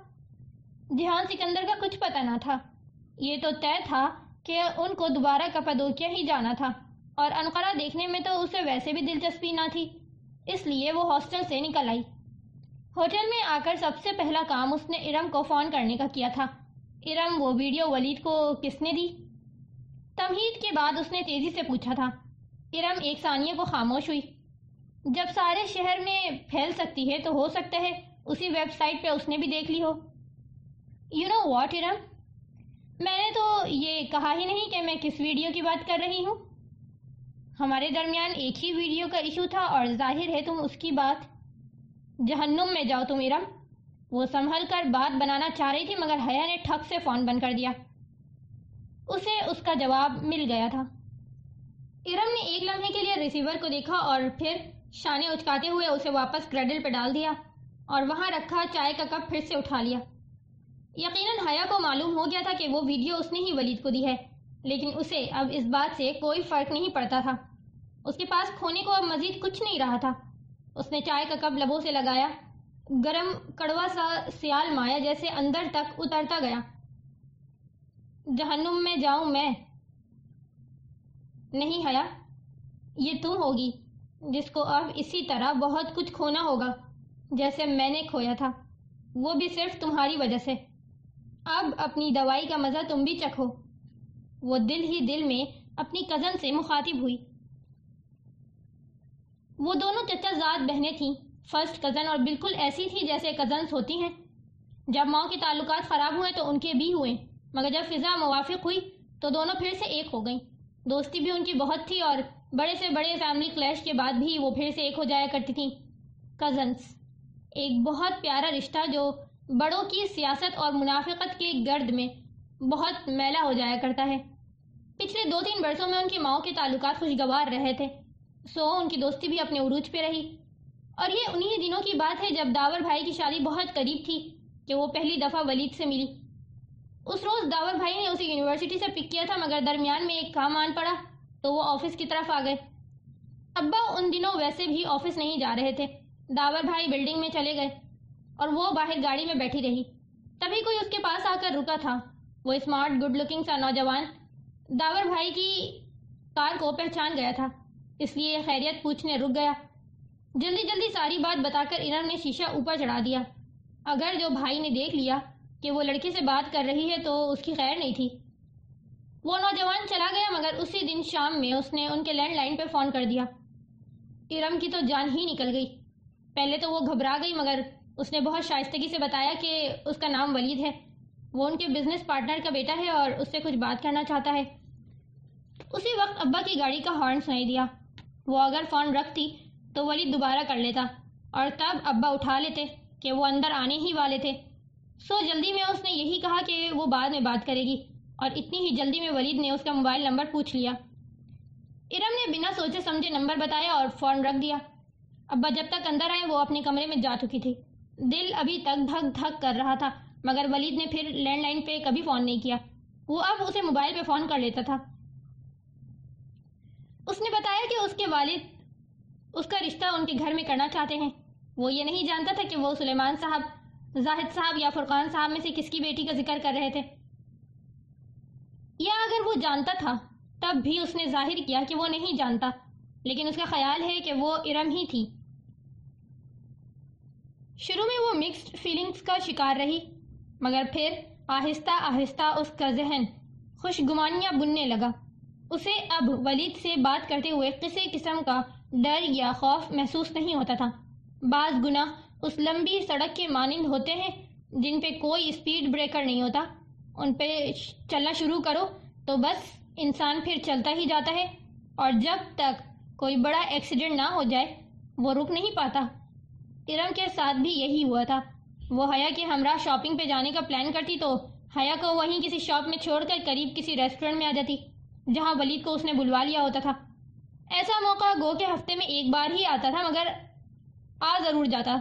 جہان سکندر کا کچھ پتہ نہ تھا۔ یہ تو طے تھا کہ ان کو دوبارہ کپادوکیا ہی جانا تھا، اور انقرہ دیکھنے میں تو اسے ویسے بھی دلچسپی نہ تھی، اس لیے وہ ہاسٹل سے نکل آئی۔ ہوٹل میں آ کر سب سے پہلا کام اس نے ارم کو فون کرنے کا کیا تھا۔ ارم، وہ ویڈیو ولید کو کس نے دی؟ تمہید کے بعد اس نے تیزی سے پوچھا تھا۔ ارم ایک ثانیہ کو خاموش ہوئی۔ جب سارے شہر میں پھیل سکتی ہے تو ہو سکتا ہے، اسی ویب سائٹ پہ اس نے بھی دیکھ لی ہو۔ یو نو واٹ ارم میں نے تو یہ کہا ہی نہیں کہ میں کس ویڈیو کی بات کر رہی ہوں ہمارے درمیان ایک ہی ویڈیو کا ایشو تھا اور ظاہر ہے تم اس کی بات جہنم میں جاؤ تم ارم وہ سنبھل کر بات بنانا چاہ رہی تھی مگر حیا نے ٹھک سے فون بند کر دیا اسے اس کا جواب مل گیا تھا ارم نے ایک لمحے کے لیے ریسیور کو دیکھا اور پھر شانے اچکاتے ہوئے اسے واپس گریڈل پہ ڈال دیا اور وہاں رکھا چائے کا کپ پھر سے اٹھا لیا یقیناً حیا کو معلوم ہو گیا تھا کہ وہ ویڈیو اس نے ہی ولید کو دی ہے، لیکن اسے اب اس بات سے کوئی فرق نہیں پڑتا تھا۔ اس کے پاس کھونے کو اب مزید کچھ نہیں رہا تھا۔ اس نے چائے کا کپ لبوں سے لگایا۔ گرم کڑوا سا سیال مایا جیسے اندر تک اترتا گیا۔ جہنم میں جاؤں میں۔ نہیں حیا، یہ تم ہوگی، جس کو اب اسی طرح بہت کچھ کھونا ہوگا، جیسے میں نے کھویا تھا۔ وہ بھی صرف تمہاری وجہ سے۔ اب اپنی دوائی کا مزہ تم بھی چکھو۔ وہ دل ہی دل میں اپنی کزن سے مخاطب ہوئی۔ وہ دونوں چچا زاد بہنیں تھیں۔ فرسٹ کزن اور بالکل ایسی تھی جیسے کزنس ہوتی ہیں۔ جب ماں کے تعلقات خراب ہوئے تو ان کے بھی ہوئے۔ مگر جب فضا موافق ہوئی تو دونوں پھر سے ایک ہو گئیں۔ دوستی بھی ان کی بہت تھی اور بڑے سے بڑے فیملی کلیش کے بعد بھی وہ پھر سے ایک ہو جایا کرتی تھیں۔ کزنس ایک بہت پیارا رشتہ جو بڑوں کی سیاست اور منافقت کے گرد میں بہت میلا ہو جایا کرتا ہے۔ پچھلے دو تین برسوں میں ان کی ماؤں کے تعلقات خوشگوار رہے تھے۔ سو ان کی دوستی بھی اپنے عروج پہ رہی۔ اور یہ انہی دنوں کی بات ہے جب داور بھائی کی شادی بہت قریب تھی کہ وہ پہلی دفعہ ولید سے ملی۔ اس روز داور بھائی نے اسے یونیورسٹی سے پک کیا تھا، مگر درمیان میں ایک کام آن پڑا تو وہ آفس کی طرف آ گئے۔ ابا، ان دنوں ویسے بھی آفس نہیں جا رہے تھے۔ داور بھائی بلڈنگ میں چلے گئے۔ اور وہ باہر گاڑی میں بیٹھی رہی۔ تبھی کوئی اس کے پاس آ کر رکا تھا۔ وہ اسمارٹ گڈ لکنگ سا نوجوان داور بھائی کی کار کو پہچان گیا تھا۔ اس لیے خیریت پوچھنے رک گیا۔ جلدی جلدی ساری بات بتا کر ارم نے شیشہ اوپر چڑھا دیا۔ اگر جو بھائی نے دیکھ لیا کہ وہ لڑکے سے بات کر رہی ہے تو اس کی خیر نہیں تھی۔ وہ نوجوان چلا گیا مگر اسی دن شام میں اس نے ان کے لینڈ لائن پہ فون کر دیا۔ ارم کی تو جان ہی نکل گئی۔ پہلے تو وہ گھبرا گئی مگر اس نے بہت شائستگی سے بتایا کہ اس کا نام ولید ہے۔ وہ ان کے بزنس پارٹنر کا بیٹا ہے اور اس سے کچھ بات کرنا چاہتا ہے۔ اسی وقت ابا کی گاڑی کا ہارن سنائی دیا۔ وہ اگر فون رکھتی تو ولید دوبارہ کر لیتا اور تب ابا اٹھا لیتے کہ وہ اندر آنے ہی والے تھے۔ سو جلدی میں اس نے یہی کہا کہ وہ بعد میں بات کرے گی اور اتنی ہی جلدی میں ولید نے اس کا موبائل نمبر پوچھ لیا۔ ارم نے بنا سوچے سمجھے نمبر بتایا اور فون رکھ دیا۔ ابا جب تک اندر آئے وہ اپنے کمرے میں جا چکی تھی۔ دل ابھی تک دھک دھک کر رہا تھا، مگر ولید نے پھر لینڈ لائن پہ کبھی فون نہیں کیا۔ وہ اب اسے موبائل پہ فون کر لیتا تھا۔ اس نے بتایا کہ اس کے والد، اس کا رشتہ ان کے گھر میں کرنا چاہتے ہیں۔ وہ یہ نہیں جانتا تھا کہ وہ سلیمان صاحب، زاہد صاحب یا فرقان صاحب میں سے کس کی بیٹی کا ذکر کر رہے تھے۔ یا اگر وہ جانتا تھا، تب بھی اس نے ظاہر کیا کہ وہ نہیں جانتا۔ لیکن اس کا خیال ہے کہ وہ ارم ہی تھی۔ شروع میں وہ مکسڈ فیلنگز کا شکار رہی، مگر پھر آہستہ آہستہ اس کا ذہن خوش گمانیاں بننے لگا۔ اسے اب ولید سے بات کرتے ہوئے کسی قسم کا ڈر یا خوف محسوس نہیں ہوتا تھا۔ بعض گناہ اس لمبی سڑک کے مانند ہوتے ہیں جن پہ کوئی اسپیڈ بریکر نہیں ہوتا۔ ان پہ چلنا شروع کرو تو بس انسان پھر چلتا ہی جاتا ہے، اور جب تک کوئی بڑا ایکسیڈنٹ نہ ہو جائے، وہ رک نہیں پاتا۔ ارم کے ساتھ بھی یہی ہوا تھا۔ وہ حیا کے ہمراہ شاپنگ پہ جانے کا پلان کرتی تو حیا کو وہیں کسی شاپ میں چھوڑ کر قریب کسی ریسٹورنٹ میں آ جاتی، جہاں ولید کو اس نے بلوا لیا ہوتا تھا۔ ایسا موقع گو کے ہفتے میں ایک بار ہی آتا تھا، مگر آ ضرور جاتا۔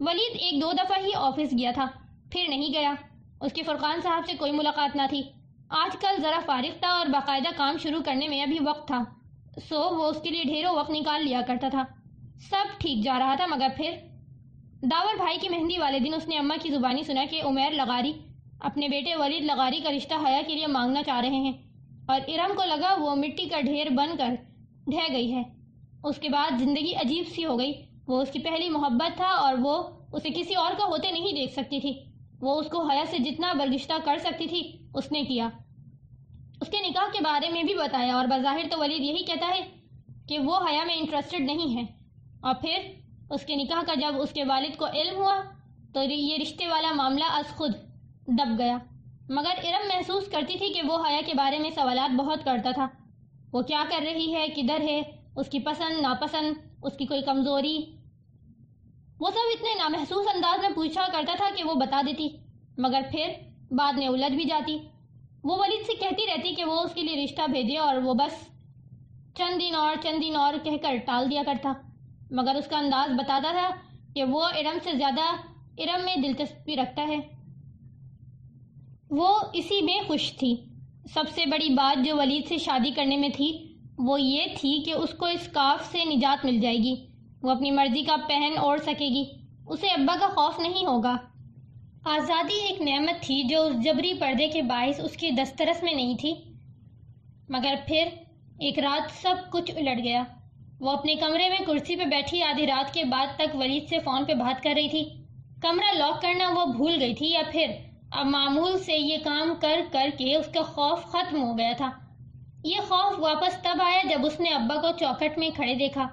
ولید ایک دو دفعہ ہی آفس گیا تھا، پھر نہیں گیا۔ اس کے فرقان صاحب سے کوئی ملاقات نہ تھی۔ آج کل ذرا فارغ تھا اور باقاعدہ کام شروع کرنے میں ابھی وقت تھا، سو وہ اس کے لیے ڈھیروں وقت نکال لیا کرتا تھا۔ سب ٹھیک جا رہا تھا، مگر پھر داور بھائی کی مہندی والے دن اس نے اماں کی زبانی سنا کہ عمیر لغاری، اپنے بیٹے ولید لغاری کا رشتہ حیا کے لیے مانگنا چاہ رہے ہیں اور ارم کو لگا وہ مٹی کا ڈھیر بن کر ڈھہ گئی ہے۔ اس کے بعد زندگی عجیب سی ہو گئی۔ وہ اس کی پہلی محبت تھا اور وہ اسے کسی اور کا ہوتے نہیں دیکھ سکتی تھی۔ وہ اس کو حیا سے جتنا برگشتہ کر سکتی تھی، اس نے کیا۔ اس کے نکاح کے بارے میں بھی بتایا اور بظاہر تو ولید یہی کہتا ہے کہ وہ حیا میں انٹرسٹڈ نہیں ہے۔ اور پھر اس کے نکاح کا جب اس کے والد کو علم ہوا، تو یہ رشتے والا معاملہ از خود دب گیا۔ مگر ارم محسوس کرتی تھی کہ وہ حیا کے بارے میں سوالات بہت کرتا تھا۔ وہ کیا کر رہی ہے؟ کدھر ہے؟ اس کی پسند، ناپسند؟ اس کی کوئی کمزوری؟ وہ سب اتنے نامحسوس انداز میں پوچھا کرتا تھا کہ وہ بتا دیتی، مگر پھر بعد میں الجھ بھی جاتی۔ وہ ولید سے کہتی رہتی کہ وہ اس کے لیے رشتہ بھیجے اور وہ بس چند دن اور چند دن اور کہہ کر ٹال دیا کرتا۔ مگر اس کا انداز بتاتا تھا کہ وہ ارم سے زیادہ ارم میں دلچسپی رکھتا ہے۔ وہ اسی میں خوش تھی۔ سب سے بڑی بات جو ولید سے شادی کرنے میں تھی، وہ یہ تھی کہ اس کو اس کاف سے نجات مل جائے گی۔ وہ اپنی مرضی کا پہن اوڑھ سکے گی۔ اسے ابا کا خوف نہیں ہوگا۔ آزادی ایک نعمت تھی جو اس جبری پردے کے باعث اس کی دسترس میں نہیں تھی۔ مگر پھر ایک رات سب کچھ الٹ گیا۔ وہ اپنے کمرے میں کرسی پہ بیٹھی آدھی رات کے بعد تک ولید سے فون پہ بات کر رہی تھی۔ کمرہ لاک کرنا وہ بھول گئی تھی یا پھر اب معمول سے یہ کام کر کر کے اس کا خوف ختم ہو گیا تھا۔ یہ خوف واپس تب آیا جب اس نے ابا کو چوکٹ میں کھڑے دیکھا۔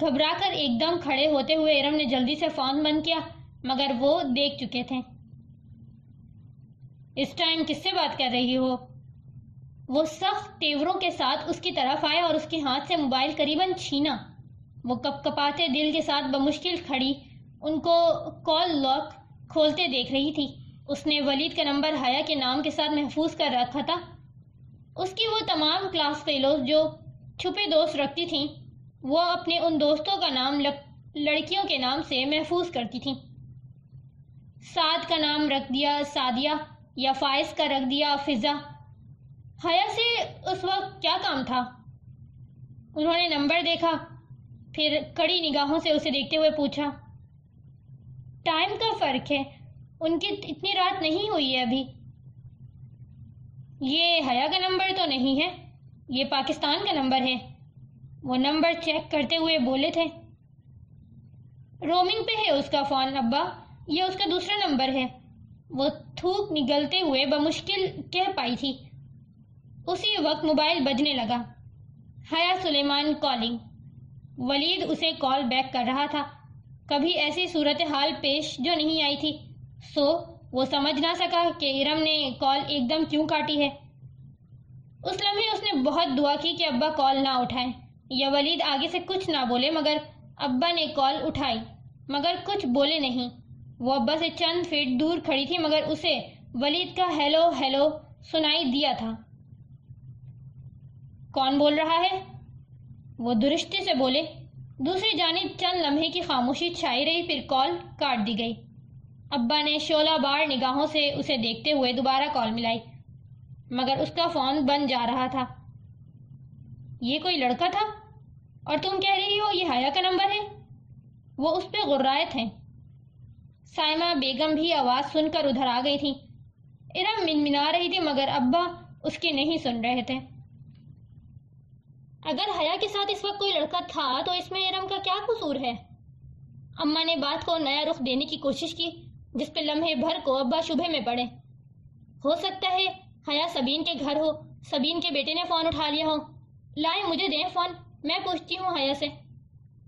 گھبرا کر ایک دم کھڑے ہوتے ہوئے ارم نے جلدی سے فون بند کیا، مگر وہ دیکھ چکے تھے۔ اس ٹائم کس سے بات کر رہی ہو؟ وہ سخت تیوروں کے ساتھ اس کی طرف آیا اور اس کے ہاتھ سے موبائل قریباً چھینا۔ وہ کپ کپاتے دل کے ساتھ بمشکل کھڑی، ان کو کال لاک کھولتے دیکھ رہی تھی۔ اس نے ولید کا نمبر حیا کے نام کے ساتھ محفوظ کر رکھا تھا۔ اس کی وہ تمام کلاس فیلوز جو چھپے دوست رکھتی تھیں، وہ اپنے ان دوستوں کا نام لڑکیوں کے نام سے محفوظ کرتی تھیں۔ سعد کا نام رکھ دیا، سعدیہ، یا فائز کا رکھ دیا، فضا۔ حیا سے اس وقت کیا کام تھا؟ انہوں نے نمبر دیکھا، پھر کڑی نگاہوں سے اسے دیکھتے ہوئے پوچھا، ٹائم کا فرق ہے؟ ان کی اتنی رات نہیں ہوئی ہے ابھی۔ یہ حیا کا نمبر تو نہیں ہے، یہ پاکستان کا نمبر ہے۔ وہ نمبر چیک کرتے ہوئے بولے تھے، رومنگ پہ ہے اس کا فون، ابا، یہ اس کا دوسرا نمبر ہے۔ وہ تھوک نگلتے ہوئے بمشکل کہہ پائی تھی اسی وقت موبائل بجنے لگا۔ حیا سلیمان کالنگ ولید اسے کال بیک کر رہا تھا۔ کبھی ایسی صورتحال پیش جو نہیں آئی تھی۔ سو، وہ سمجھ نہ سکا کہ ارم نے کال ایک دم کیوں کاٹی ہے۔ اس لمحے اس نے بہت دعا کی کہ ابا کال نہ اٹھائیں۔ یا ولید آگے سے کچھ نہ بولے، مگر ابا نے کال اٹھائی۔ مگر کچھ بولے نہیں۔ وہ ابا سے چند فٹ دور کھڑی تھی، مگر اسے ولید کا ہیلو ہیلو سنائی دیا تھا۔ کون بول رہا ہے؟ وہ درستی سے بولے، دوسری جانب چند لمحے کی خاموشی چھائی رہی، پھر کال کاٹ دی گئی۔ ابا نے شولہ بار نگاہوں سے اسے دیکھتے ہوئے دوبارہ کال ملائی، مگر اس کا فون بند جا رہا تھا۔ یہ کوئی لڑکا تھا؟ اور تم کہہ رہی ہو، یہ حیا کا نمبر ہے؟ وہ اس پہ غرائت ہیں۔ سائمہ بیگم بھی آواز سن کر ادھر آ گئی تھی ارم منمنا رہی تھی، مگر ابا اس کی نہیں سن رہے تھے۔ اگر حیا کے ساتھ اس وقت کوئی لڑکا تھا تو اس میں ارم کا کیا قصور ہے؟ اماں نے بات کو نیا رخ دینے کی کوشش کی، جس پہ لمحے بھر کو ابا شبہ میں پڑے ہو سکتا ہے حیا سبین کے گھر ہو، سبین کے بیٹے نے فون اٹھا لیا ہو۔ لائے مجھے دیں فون، میں پوچھتی ہوں حیا سے۔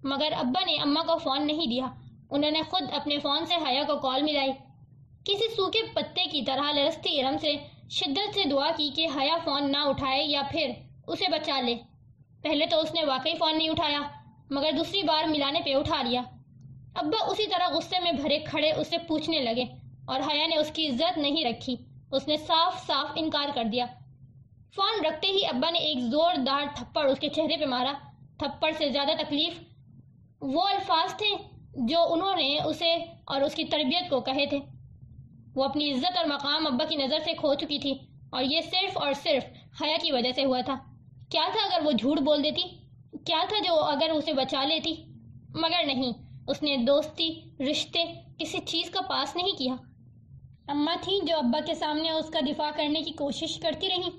مگر ابا نے اماں کو فون نہیں دیا۔ انہوں نے خود اپنے فون سے حیا کو کال ملائی۔ کسی سوکھے پتے کی طرح لرستی ارم سے شدت سے دعا کی کہ حیا فون نہ اٹھائے یا پھر اسے بچا لے۔ پہلے تو اس نے واقعی فون نہیں اٹھایا، مگر دوسری بار ملانے پہ اٹھا لیا۔ ابا اسی طرح غصے میں بھرے کھڑے اسے پوچھنے لگے اور حیا نے اس کی عزت نہیں رکھی، اس نے صاف صاف انکار کر دیا۔ فون رکھتے ہی ابا نے ایک زوردار تھپڑ اس کے چہرے پہ مارا۔ تھپڑ سے زیادہ تکلیف وہ الفاظ تھے جو انہوں نے اسے اور اس کی تربیت کو کہے تھے۔ وہ اپنی عزت اور مقام ابا کی نظر سے کھو چکی تھی اور یہ صرف اور صرف حیا کی وجہ سے ہوا تھا۔ کیا تھا اگر وہ جھوٹ بول دیتی؟ کیا تھا جو اگر اسے بچا لیتی؟ مگر نہیں، اس نے دوستی، رشتے، کسی چیز کا پاس نہیں کیا۔ اماں تھیں جو ابا کے سامنے اس کا دفاع کرنے کی کوشش کرتی رہیں،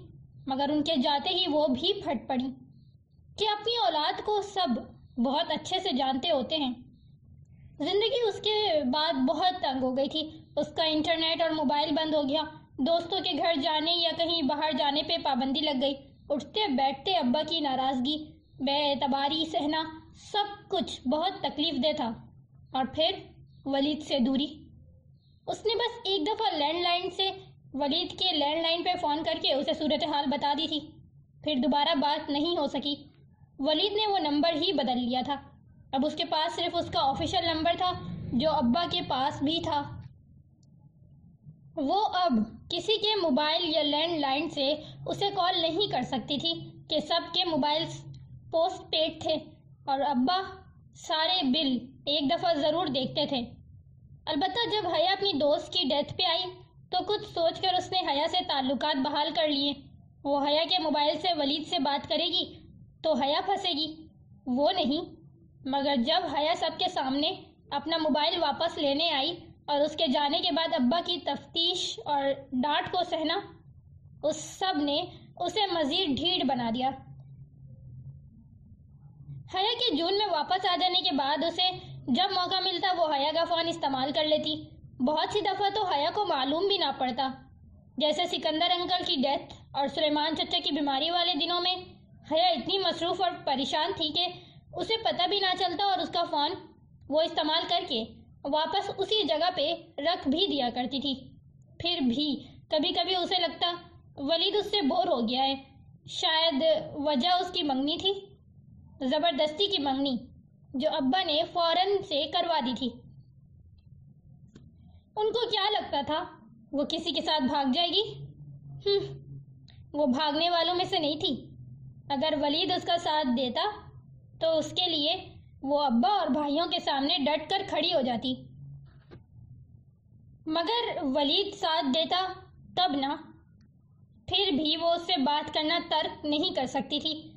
مگر ان کے جاتے ہی وہ بھی پھٹ پڑی۔ کہ اپنی اولاد کو سب بہت اچھے سے جانتے ہوتے ہیں۔ زندگی اس کے بعد بہت تنگ ہو گئی تھی۔ اس کا انٹرنیٹ اور موبائل بند ہو گیا۔ دوستوں کے گھر جانے یا کہیں باہر جانے پہ پابندی لگ گئی۔ اٹھتے بیٹھتے ابا کی ناراضگی، بے اعتباری، سہنا، سب کچھ بہت تکلیف دہ تھا۔ اور پھر ولید سے دوری۔ اس نے بس ایک دفعہ لینڈ لائن سے ولید کے لینڈ لائن پہ فون کر کے اسے صورتحال بتا دی تھی۔ پھر دوبارہ بات نہیں ہو سکی۔ ولید نے وہ نمبر ہی بدل لیا تھا۔ اب اس کے پاس صرف اس کا آفیشل نمبر تھا جو ابا کے پاس بھی تھا۔ وہ اب کسی کے موبائل یا لینڈ لائن سے اسے کال نہیں کر سکتی تھی کہ سب کے موبائل پوسٹ پیڈ تھے اور ابا سارے بل ایک دفعہ ضرور دیکھتے تھے۔ البتہ جب حیا اپنی دوست کی ڈیتھ پہ آئی تو کچھ سوچ کر اس نے حیا سے تعلقات بحال کر لیے۔ وہ حیا کے موبائل سے ولید سے بات کرے گی تو حیا پھنسے گی۔ وہ نہیں، مگر جب حیا سب کے سامنے اپنا موبائل واپس لینے آئی اور اس کے جانے کے بعد ابا کی تفتیش اور ڈانٹ کو سہنا، اس سب نے اسے مزید ڈھیڑ بنا دیا۔ حیا کے جون میں واپس آ جانے کے بعد اسے جب موقع ملتا وہ حیا کا فون استعمال کر لیتی۔ بہت سی دفعہ تو حیا کو معلوم بھی نہ پڑتا، جیسے سکندر انکل کی ڈیتھ اور سلیمان چچا کی بیماری والے دنوں میں۔ حیا اتنی مصروف اور پریشان تھی کہ اسے پتہ بھی نہ چلتا اور اس کا فون وہ استعمال کر کے واپس اسی جگہ پہ رکھ بھی دیا کرتی تھی۔ پھر بھی کبھی کبھی اسے لگتا، ولید اس سے بور ہو گیا ہے۔ شاید وجہ اس کی منگنی تھی، زبردستی کی منگنی، جو ابا نے فوراً سے کروا دی تھی۔ ان کو کیا لگتا تھا؟ وہ کسی کے ساتھ بھاگ جائے گی؟ ہم وہ بھاگنے والوں میں سے نہیں تھی۔ اگر ولید اس کا ساتھ دیتا تو اس کے لیے وہ ابا اور بھائیوں کے سامنے ڈٹ کر کھڑی ہو جاتی۔ مگر ولید ساتھ دیتا تب نہ۔ پھر بھی وہ اس سے بات کرنا ترک نہیں کر سکتی تھی۔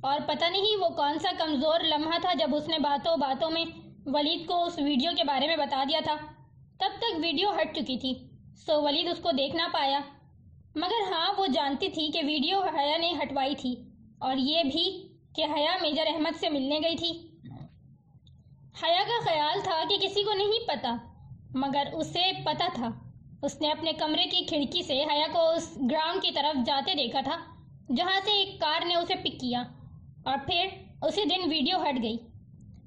اور پتہ نہیں وہ کون سا کمزور لمحہ تھا جب اس نے باتوں باتوں میں ولید کو اس ویڈیو کے بارے میں بتا دیا تھا۔ تب تک ویڈیو ہٹ چکی تھی۔ سو ولید اس کو دیکھ نہ پایا۔ مگر ہاں وہ جانتی تھی کہ ویڈیو حیا نے ہٹوائی تھی۔ اور یہ بھی کہ حیا میجر احمد سے ملنے گئی تھی۔ حیا کا خیال تھا کہ کسی کو نہیں پتا، مگر اسے پتا تھا۔ اس نے اپنے کمرے کی کھڑکی سے حیا کو اس گراؤنڈ کی طرف جاتے دیکھا تھا، جہاں سے ایک کار نے اسے پک کیا۔ اور پھر اسی دن ویڈیو ہٹ گئی۔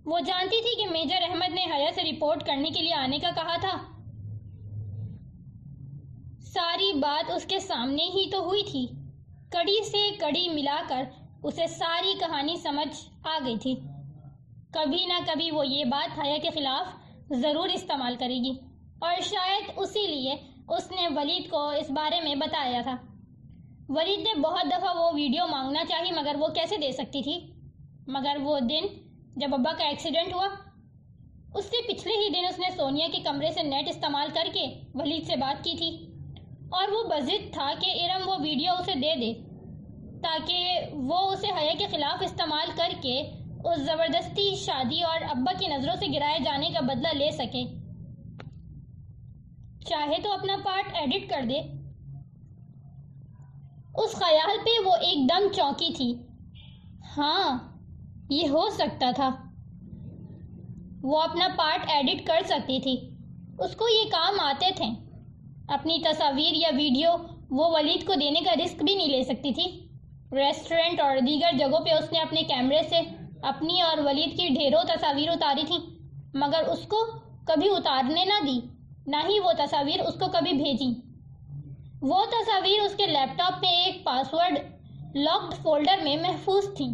وہ جانتی تھی کہ میجر احمد نے حیا سے رپورٹ کرنے کے لیے آنے کا کہا تھا۔ ساری بات اس کے سامنے ہی تو ہوئی تھی۔ کڑی سے کڑی ملا کر اسے ساری کہانی سمجھ آ گئی تھی۔ کبھی نہ کبھی وہ یہ بات حیا کے خلاف ضرور استعمال کرے گی۔ اور شاید اسی لیے اس نے ولید کو اس بارے میں بتایا تھا۔ ولید نے بہت دفعہ وہ ویڈیو مانگنا چاہی مگر وہ کیسے دے سکتی تھی؟ مگر وہ دن جب ابا کا ایکسیڈنٹ ہوا، اس سے پچھلے ہی دن اس نے سونیا کے کمرے سے نیٹ استعمال کر کے ولید سے بات کی تھی۔ اور وہ بزد تھا کہ ارم وہ ویڈیو اسے دے دے، تاکہ وہ اسے حیا کے خلاف استعمال کر کے اس زبردستی شادی اور ابا کی نظروں سے گرائے جانے کا بدلہ لے سکے چاہے تو اپنا پارٹ ایڈٹ کر دے۔ اس خیال پہ وہ ایک دم چونکی تھی۔ ہاں یہ ہو سکتا تھا۔ وہ اپنا پارٹ ایڈٹ کر سکتی تھی۔ اس کو یہ کام آتے تھے۔ اپنی تصاویر یا ویڈیو وہ ولید کو دینے کا رسک بھی نہیں لے سکتی تھی۔ ریسٹورنٹ اور دیگر جگہوں پہ اس نے اپنے کیمرے سے اپنی اور ولید کی ڈھیروں تصاویر اتاری تھیں، مگر اس کو کبھی اتارنے نہ دی، نہ ہی وہ تصاویر اس کو کبھی بھیجی وہ تصاویر اس کے لیپ ٹاپ میں ایک پاسورڈ لاکڈ فولڈر میں محفوظ تھیں۔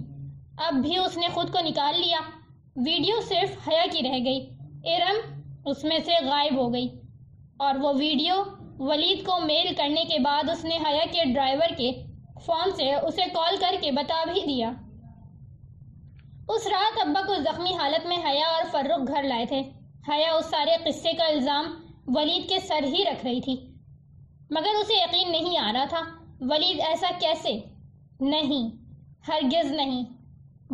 اب بھی اس نے خود کو نکال لیا۔ ویڈیو صرف حیا کی رہ گئی، ارم اس میں سے غائب ہو گئی۔ اور وہ ویڈیو ولید کو میل کرنے کے بعد اس نے حیا کے ڈرائیور کے فون سے اسے کال کر کے بتا بھی دیا۔ اس رات ابا کو زخمی حالت میں حیا اور فرخ گھر لائے تھے۔ حیا اس سارے قصے کا الزام ولید کے سر ہی رکھ رہی تھی۔ مگر اسے یقین نہیں آ رہا تھا۔ ولید ایسا کیسے؟ نہیں، ہرگز نہیں۔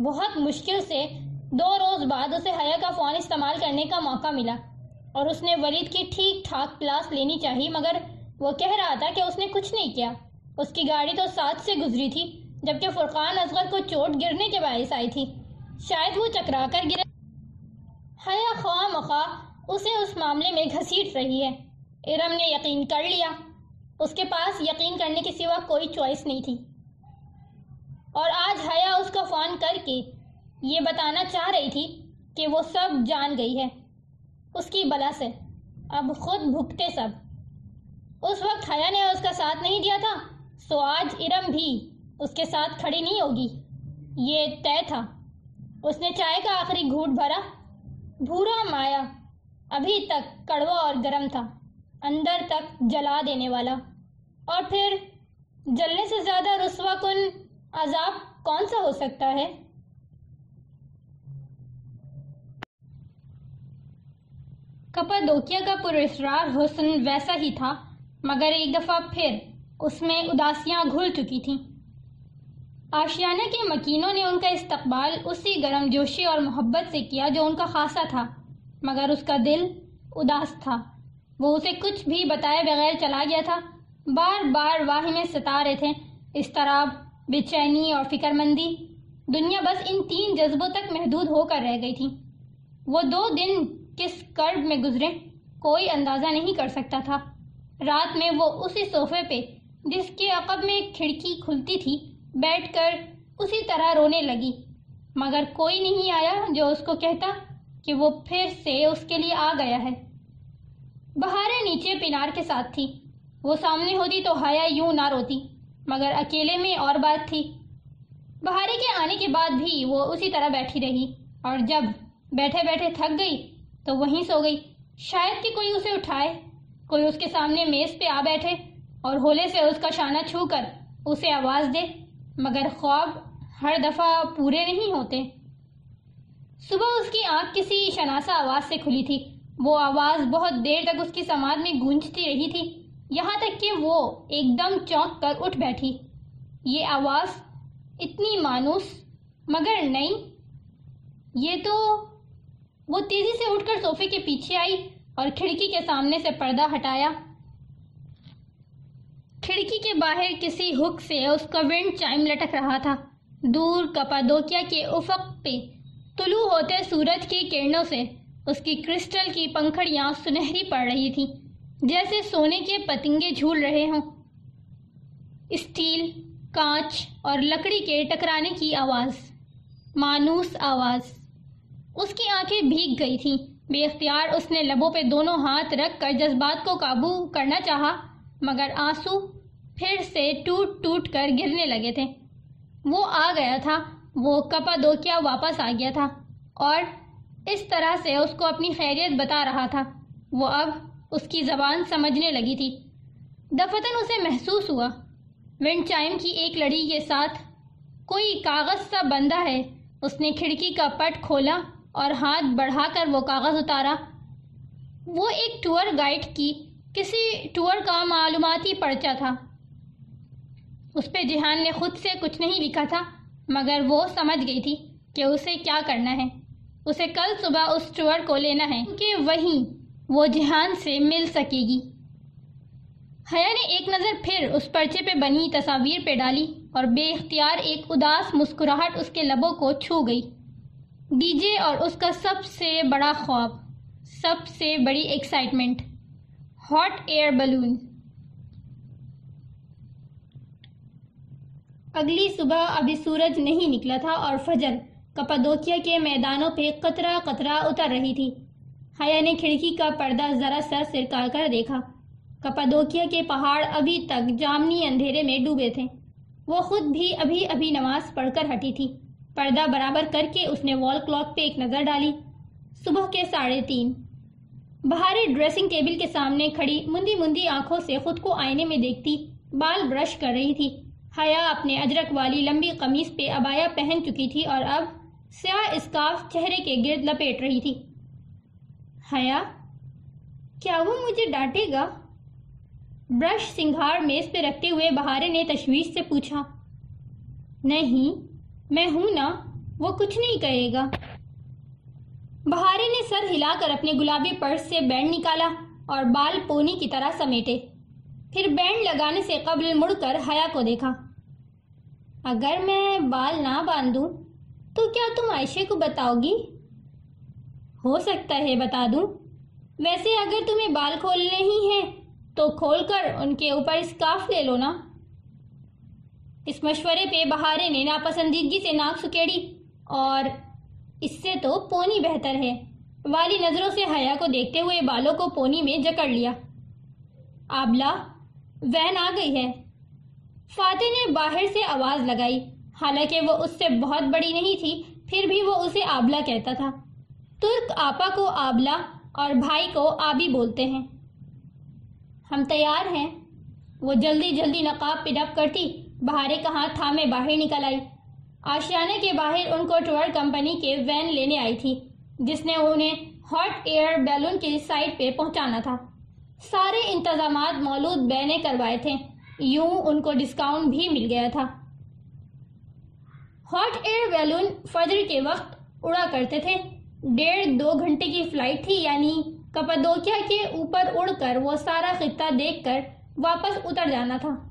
بہت مشکل سے دو روز بعد اسے حیا کا فون استعمال کرنے کا موقع ملا اور اس نے ولید کی ٹھیک ٹھاک کلاس لینی چاہی، مگر وہ کہہ رہا تھا کہ اس نے کچھ نہیں کیا۔ اس کی گاڑی تو ساتھ سے گزری تھی، جبکہ فرقان اصغر کو چوٹ گرنے کے باعث آئی تھی۔ شاید وہ چکرا کر گرے حیا خواہ مخواہ، اسے اس معاملے میں گھسیٹ رہی ہے۔ ارم نے یقین کر لیا۔ اس کے پاس یقین کرنے کے سوا کوئی چوائس نہیں تھی۔ اور آج حیا اس کو فون کر کے یہ بتانا چاہ رہی تھی کہ وہ سب جان گئی ہے۔ اس کی بلا سے۔ اب خود بھگتے سب۔ اس وقت حیا نے اس کا ساتھ نہیں دیا تھا، سو آج ارم بھی اس کے ساتھ کھڑی نہیں ہوگی۔ یہ طے تھا۔ اس نے چائے کا آخری گھوٹ بھرا۔ بھورا مایا۔ ابھی تک کڑوا اور گرم تھا۔ اندر تک جلا دینے والا۔ اور پھر جلنے سے زیادہ رسوا کن عذاب کون سا ہو سکتا ہے؟ کپادوکیا کا پراسرار حسن ویسا ہی تھا، مگر ایک دفعہ پھر اس میں اداسیاں گھل چکی تھیں۔ آشیانہ کے مکینوں نے ان کا استقبال اسی گرم جوشی اور محبت سے کیا جو ان کا خاصا تھا، مگر اس کا دل اداس تھا۔ وہ اسے کچھ بھی بتائے بغیر چلا گیا تھا۔ بار بار واہمیں ستا رہے تھے استراب بے چینی اور فکر مندی۔ دنیا بس ان تین جذبوں تک محدود ہو کر رہ گئی تھی۔ وہ دو دن کس کرب میں گزرے، کوئی اندازہ نہیں کر سکتا تھا۔ رات میں وہ اسی صوفے پہ، جس کے عقب میں کھڑکی کھلتی تھی بیٹھ کر اسی طرح رونے لگی۔ مگر کوئی نہیں آیا جو اس کو کہتا کہ وہ پھر سے اس کے لیے آ گیا ہے۔ بہاریں نیچے پینار کے ساتھ تھی۔ وہ سامنے ہوتی تو حیا یوں نہ روتی، مگر اکیلے میں اور بات تھی۔ بہارے کے آنے کے بعد بھی وہ اسی طرح بیٹھی رہی، اور جب بیٹھے بیٹھے تھک گئی تو وہیں سو گئی۔ شاید کہ کوئی اسے اٹھائے، کوئی اس کے سامنے میز پہ آ بیٹھے اور ہولے سے اس کا شانہ چھو کر اسے آواز دے۔ مگر خواب ہر دفعہ پورے نہیں ہوتے۔ صبح اس کی آنکھ کسی شناسا آواز سے کھلی تھی۔ وہ آواز بہت دیر تک اس کی سماعت میں گونجتی رہی تھی۔ یہاں تک کہ وہ ایک دم چونک کر اٹھ بیٹھی۔ یہ آواز اتنی مانوس، مگر نہیں۔ یہ تو وہ تیزی سے اٹھ کر صوفے کے پیچھے آئی اور کھڑکی کے سامنے سے پردہ ہٹایا۔ کھڑکی کے باہر کسی ہک سے اس کا ونڈ چائم لٹک رہا تھا۔ دور کپادوکیا کے افق پہ طلوع ہوتے سورج کی کرنوں سے اس کی کرسٹل کی پنکھڑیاں سنہری پڑ رہی تھیں، جیسے سونے کے پتنگے جھول رہے ہوں۔ اسٹیل، کانچ اور لکڑی کے ٹکرانے کی آواز، مانوس آواز۔ اس کی آنکھیں بھیگ گئی تھیں۔ بے اختیار اس نے لبوں پہ دونوں ہاتھ رکھ کر جذبات کو قابو کرنا چاہا۔ مگر آنسو پھر سے ٹوٹ ٹوٹ کر گرنے لگے تھے۔ وہ آ گیا تھا، وہ کپا دو کیا واپس آ گیا تھا اور اس طرح سے اس کو اپنی خیریت بتا رہا تھا۔ وہ اب اس کی زبان سمجھنے لگی تھی۔ دفتن اسے محسوس ہوا۔ ونڈ چائم کی ایک لڑی کے ساتھ کوئی کاغذ سا بندہ ہے۔ اس نے کھڑکی کا پٹ کھولا اور ہاتھ بڑھا کر وہ کاغذ اتارا۔ وہ ایک ٹور گائیڈ کی کسی ٹور کا معلوماتی پرچہ تھا۔ اس پہ جہان نے خود سے کچھ نہیں لکھا تھا، مگر وہ سمجھ گئی تھی کہ اسے کیا کرنا ہے۔ اسے کل صبح اس ٹور کو لینا ہے کہ وہیں وہ جہان سے مل سکے گی۔ حیا نے ایک نظر پھر اس پرچے پہ بنی تصاویر پہ ڈالی اور بے اختیار ایک اداس مسکراہٹ اس کے لبوں کو چھو گئی۔ ڈی جے اور اس کا سب سے بڑا خواب، سب سے بڑی ایکسائٹمنٹ ہاٹ ایئر بلون۔ اگلی صبح ابھی سورج نہیں نکلا تھا اور فجر۔ کپادوکیا کے میدانوں پہ قطرہ قطرہ اتر رہی تھی۔ حیا نے کھڑکی کا پردہ ذرا سر سرکا کر دیکھا۔ کپادوکیا کے پہاڑ ابھی تک جامنی اندھیرے میں ڈوبے تھے۔ وہ خود بھی ابھی ابھی نماز پڑھ کر ہٹی تھی۔ پردہ برابر کر کے اس نے وال کلاک پہ ایک نظر ڈالی۔ صبح کے ساڑھے تین۔ بہارے ڈریسنگ ٹیبل کے سامنے کھڑی مندی مندی آنکھوں سے خود کو آئینے میں دیکھتی، بال برش کر رہی تھی۔ حیا اپنے اجرک والی لمبی قمیص پہ ابایا پہن چکی تھی اور اب سیاہ اسکارف چہرے کے گرد لپیٹ رہی تھی۔ حیا، کیا وہ مجھے ڈانٹے گا؟ برش سنگھار میز پہ رکھتے ہوئے بہارے نے تشویش سے پوچھا۔ نہیں، میں ہوں نا، وہ کچھ نہیں کہے گا۔ بہارے نے سر ہلا کر اپنے گلابی پرس سے بینڈ نکالا اور بال پونی کی طرح سمیٹے۔ پھر بینڈ لگانے سے قبل مڑ کر حیا کو دیکھا۔ اگر میں بال نہ باندھوں تو کیا تم عائشے کو بتاؤ گی؟ ہو سکتا ہے، بتا دوں۔ ویسے اگر تمہیں بال کھولنے ہی ہیں تو کھول کر ان کے اوپر اسکارف لے لو نا۔ اس مشورے پہ بہارے نے ناپسندیدگی سے ناک سکیڑی اور اس سے تو پونی بہتر ہے۔ والی نظروں سے حیا کو دیکھتے ہوئے بالوں کو پونی میں جکڑ لیا۔ آبلا، وین آ گئی ہے۔ فاتح نے باہر سے آواز لگائی۔ حالانکہ وہ اس سے بہت بڑی نہیں تھی، پھر بھی وہ اسے آبلا کہتا تھا۔ ترک آپا کو آبلا اور بھائی کو آبی بولتے ہیں۔ ہم تیار ہیں۔ وہ جلدی جلدی نقاب پڈپ کرتی، بہارے کا ہاتھ تھامے باہر نکل آئی۔ آشیانے کے باہر ان کو ٹور کمپنی کے وین لینے آئی تھی، جس نے انہیں ہاٹ ایئر بیلون کی سائٹ پہ پہنچانا تھا۔ سارے انتظامات مولود بے نے کروائے تھے۔ یوں ان کو ڈسکاؤنٹ بھی مل گیا تھا۔ ہاٹ ایئر بیلون فجر کے وقت اڑا کرتے تھے۔ ڈیڑھ دو گھنٹے کی فلائٹ تھی یعنی کپادوکیا کے اوپر اڑ کر وہ سارا خطہ دیکھ کر واپس اتر جانا تھا۔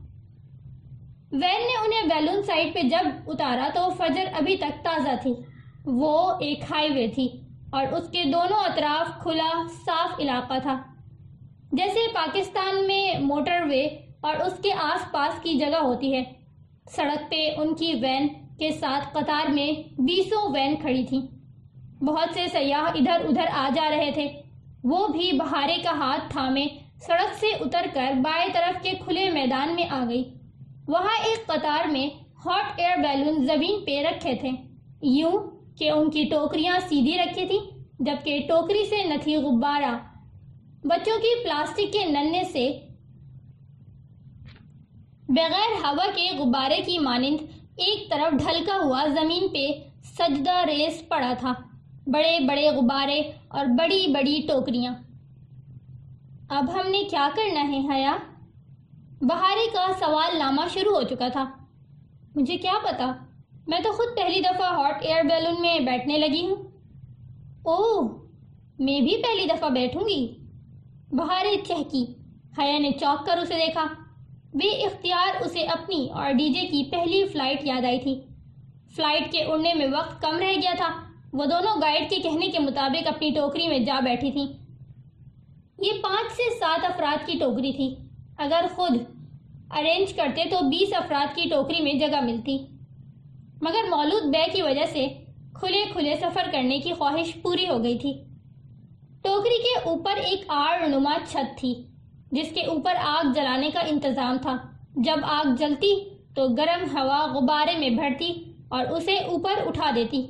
وین نے انہیں بیلون سائٹ پہ جب اتارا تو فجر ابھی تک تازہ تھی۔ وہ ایک ہائی وے تھی اور اس کے دونوں اطراف کھلا، صاف علاقہ تھا۔ جیسے پاکستان میں موٹر وے اور اس کے آس پاس کی جگہ ہوتی ہے۔ سڑک پہ ان کی وین کے ساتھ قطار میں بیسوں وین کھڑی تھی بہت سے سیاح ادھر ادھر آ جا رہے تھے۔ وہ بھی بہارے کا ہاتھ تھامے سڑک سے اتر کر بائیں طرف کے کھلے میدان میں آ گئی۔ وہاں ایک قطار میں ہاٹ ایئر بیلون زمین پہ رکھے تھے۔ یوں کہ ان کی ٹوکریاں سیدھی رکھی تھی جبکہ ٹوکری سے نہ تھی غبارہ بچوں کی پلاسٹک کے ننے سے بغیر ہوا کے غبارے کی مانند ایک طرف ڈھلکا ہوا زمین پہ سجدہ ریس پڑا تھا۔ بڑے بڑے غبارے اور بڑی بڑی ٹوکریاں۔ اب ہم نے کیا کرنا ہے حیا؟ بہاری کا سوال نامہ شروع ہو چکا تھا۔ مجھے کیا پتا؟ میں تو خود پہلی دفعہ ہاٹ ایئر بیلون میں بیٹھنے لگی ہوں۔ اوہ، میں بھی پہلی دفعہ بیٹھوں گی۔ بہارے چہکی، حیا نے چوک کر اسے دیکھا۔ بے اختیار اسے اپنی اور ڈی جے کی پہلی فلائٹ یاد آئی تھی۔ فلائٹ کے اڑنے میں وقت کم رہ گیا تھا۔ وہ دونوں گائیڈ کے کہنے کے مطابق اپنی ٹوکری میں جا بیٹھی تھی یہ پانچ سے سات افراد کی ٹوکری تھی۔ اگر خود ارینج کرتے تو بیس افراد کی ٹوکری میں جگہ ملتی۔ مگر مولود بے کی وجہ سے کھلے کھلے سفر کرنے کی خواہش پوری ہو گئی تھی۔ ٹوکری کے اوپر ایک آڑ نما چھت تھی، جس کے اوپر آگ جلانے کا انتظام تھا۔ جب آگ جلتی تو گرم ہوا غبارے میں بھرتی اور اسے اوپر اٹھا دیتی۔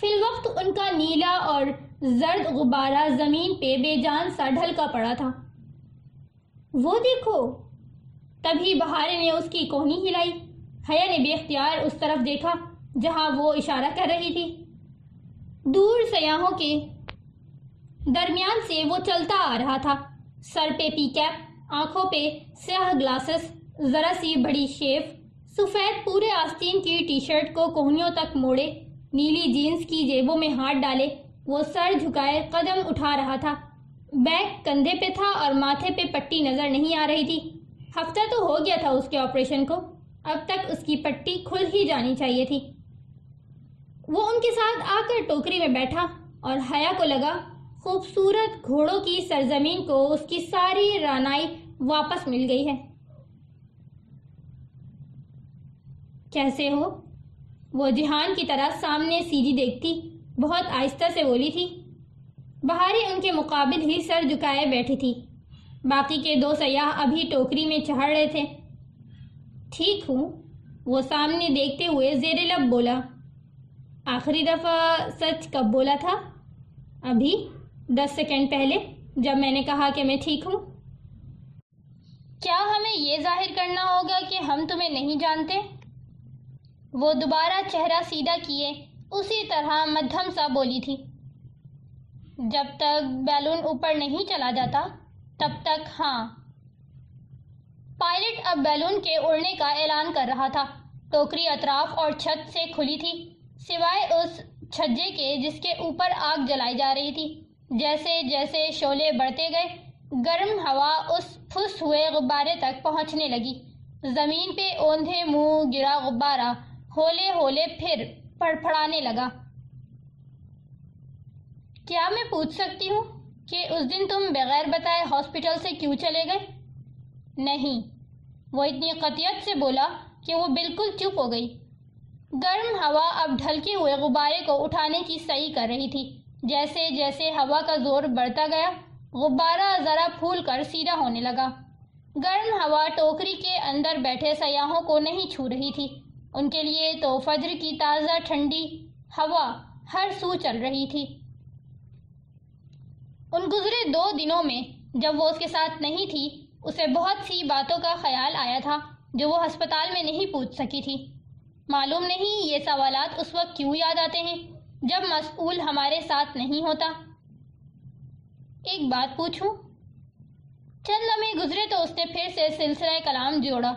فی الوقت ان کا نیلا اور زرد غبارہ زمین پہ بے جان سا ڈھل کا پڑا تھا۔ وہ دیکھو۔ تبھی بہارے نے اس کی کوہنی ہلائی۔ حیا نے بے اختیار اس طرف دیکھا جہاں وہ اشارہ کر رہی تھی۔ دور سیاحوں کے درمیان سے وہ چلتا آ رہا تھا۔ سر پہ پی کیپ، آنکھوں پہ سیاہ گلاسز ذرا سی بڑی شیف، سفید پورے آستین کی ٹی شرٹ کو کوہنیوں تک موڑے، نیلی جینز کی جیبوں میں ہاتھ ڈالے، وہ سر جھکائے قدم اٹھا رہا تھا۔ بیگ کندھے پہ تھا اور ماتھے پہ پٹی نظر نہیں آ رہی تھی۔ ہفتہ تو ہو گیا تھا اس کے آپریشن کو۔ اب تک اس کی پٹی کھل ہی جانی چاہیے تھی۔ وہ ان کے ساتھ آ کر ٹوکری میں بیٹھا اور حیا کو لگا، خوبصورت گھوڑوں کی سرزمین کو اس کی ساری رانائی واپس مل گئی ہے۔ کیسے ہو؟ وہ جہان کی طرح سامنے سیدھی دیکھتی، بہت آہستہ سے بولی تھی۔ بہاری ان کے مقابل ہی سر جھکائے بیٹھی تھی۔ باقی کے دو سیاح ابھی ٹوکری میں چڑھ رہے تھے۔ ٹھیک ہوں۔ وہ سامنے دیکھتے ہوئے زیر لب بولا، آخری دفعہ سچ کب بولا تھا؟ ابھی دس سیکنڈ پہلے، جب میں نے کہا کہ میں ٹھیک ہوں۔ کیا ہمیں یہ ظاہر کرنا ہوگا کہ ہم تمہیں نہیں جانتے؟ وہ دوبارہ چہرہ سیدھا کیے، اسی طرح مدھم سا بولی تھی۔ جب تک بیلون اوپر نہیں چلا جاتا، تب تک ہاں۔ پائلٹ اب بیلون کے اڑنے کا اعلان کر رہا تھا۔ ٹوکری اطراف اور چھت سے کھلی تھی، سوائے اس چھجے کے جس کے اوپر آگ جلائی جا رہی تھی۔ جیسے جیسے شولے بڑھتے گئے، گرم ہوا اس پھس ہوئے غبارے تک پہنچنے لگی۔ زمین پہ اوندھے منہ گرا غبارہ ہولے ہولے پھر پڑ پڑانے لگا۔ کیا میں پوچھ سکتی ہوں کہ اس دن تم بغیر بتائے ہاسپٹل سے کیوں چلے گئے؟ نہیں، وہ اتنی قطیت سے بولا کہ وہ بالکل چپ ہو گئی۔ گرم ہوا اب ڈھلکے ہوئے غبارے کو اٹھانے کی صحیح کر رہی تھی۔ جیسے جیسے ہوا کا زور بڑھتا گیا، غبارہ ذرا پھول کر سیدھا ہونے لگا۔ گرم ہوا ٹوکری کے اندر بیٹھے سیاحوں کو نہیں چھو رہی تھی۔ ان کے لیے تو فجر کی تازہ ٹھنڈی ہوا ہر سو چل رہی تھی۔ ان گزرے دو دنوں میں جب وہ اس کے ساتھ نہیں تھی، اسے بہت سی باتوں کا خیال آیا تھا جو وہ ہسپتال میں نہیں پوچھ سکی تھی۔ معلوم نہیں یہ سوالات اس وقت کیوں یاد آتے ہیں جب مسئول ہمارے ساتھ نہیں ہوتا۔ ایک بات پوچھوں، چند لمحے گزرے تو اس نے پھر سے سلسلہ کلام جوڑا۔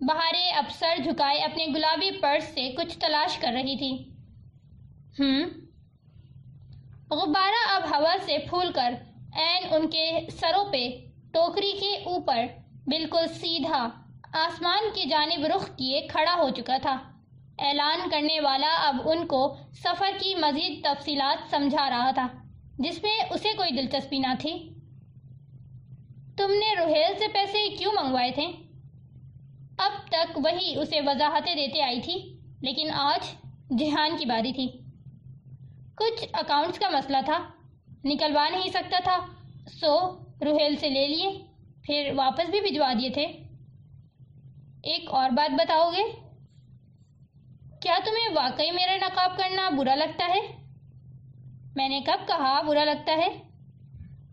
بہارے اب سر جھکائے اپنے گلابی پرس سے کچھ تلاش کر رہی تھی۔ ہم غبارہ اب ہوا سے پھول کر این ان کے سروں پہ ٹوکری کے اوپر بالکل سیدھا آسمان کی جانب رخ کیے کھڑا ہو چکا تھا۔ اعلان کرنے والا اب ان کو سفر کی مزید تفصیلات سمجھا رہا تھا، جس میں اسے کوئی دلچسپی نہ تھی۔ تم نے روہیل سے پیسے کیوں منگوائے تھے؟ اب تک وہی اسے وضاحتیں دیتے آئی تھی، لیکن آج جہان کی باری تھی۔ کچھ اکاؤنٹس کا مسئلہ تھا۔ نکلوا نہیں سکتا تھا۔ سو روہیل سے لے لیے۔ پھر واپس بھی بھجوا دیے تھے۔ ایک اور بات بتاؤ گے؟ کیا تمہیں واقعی میرا نقاب کرنا برا لگتا ہے؟ میں نے کب کہا برا لگتا ہے؟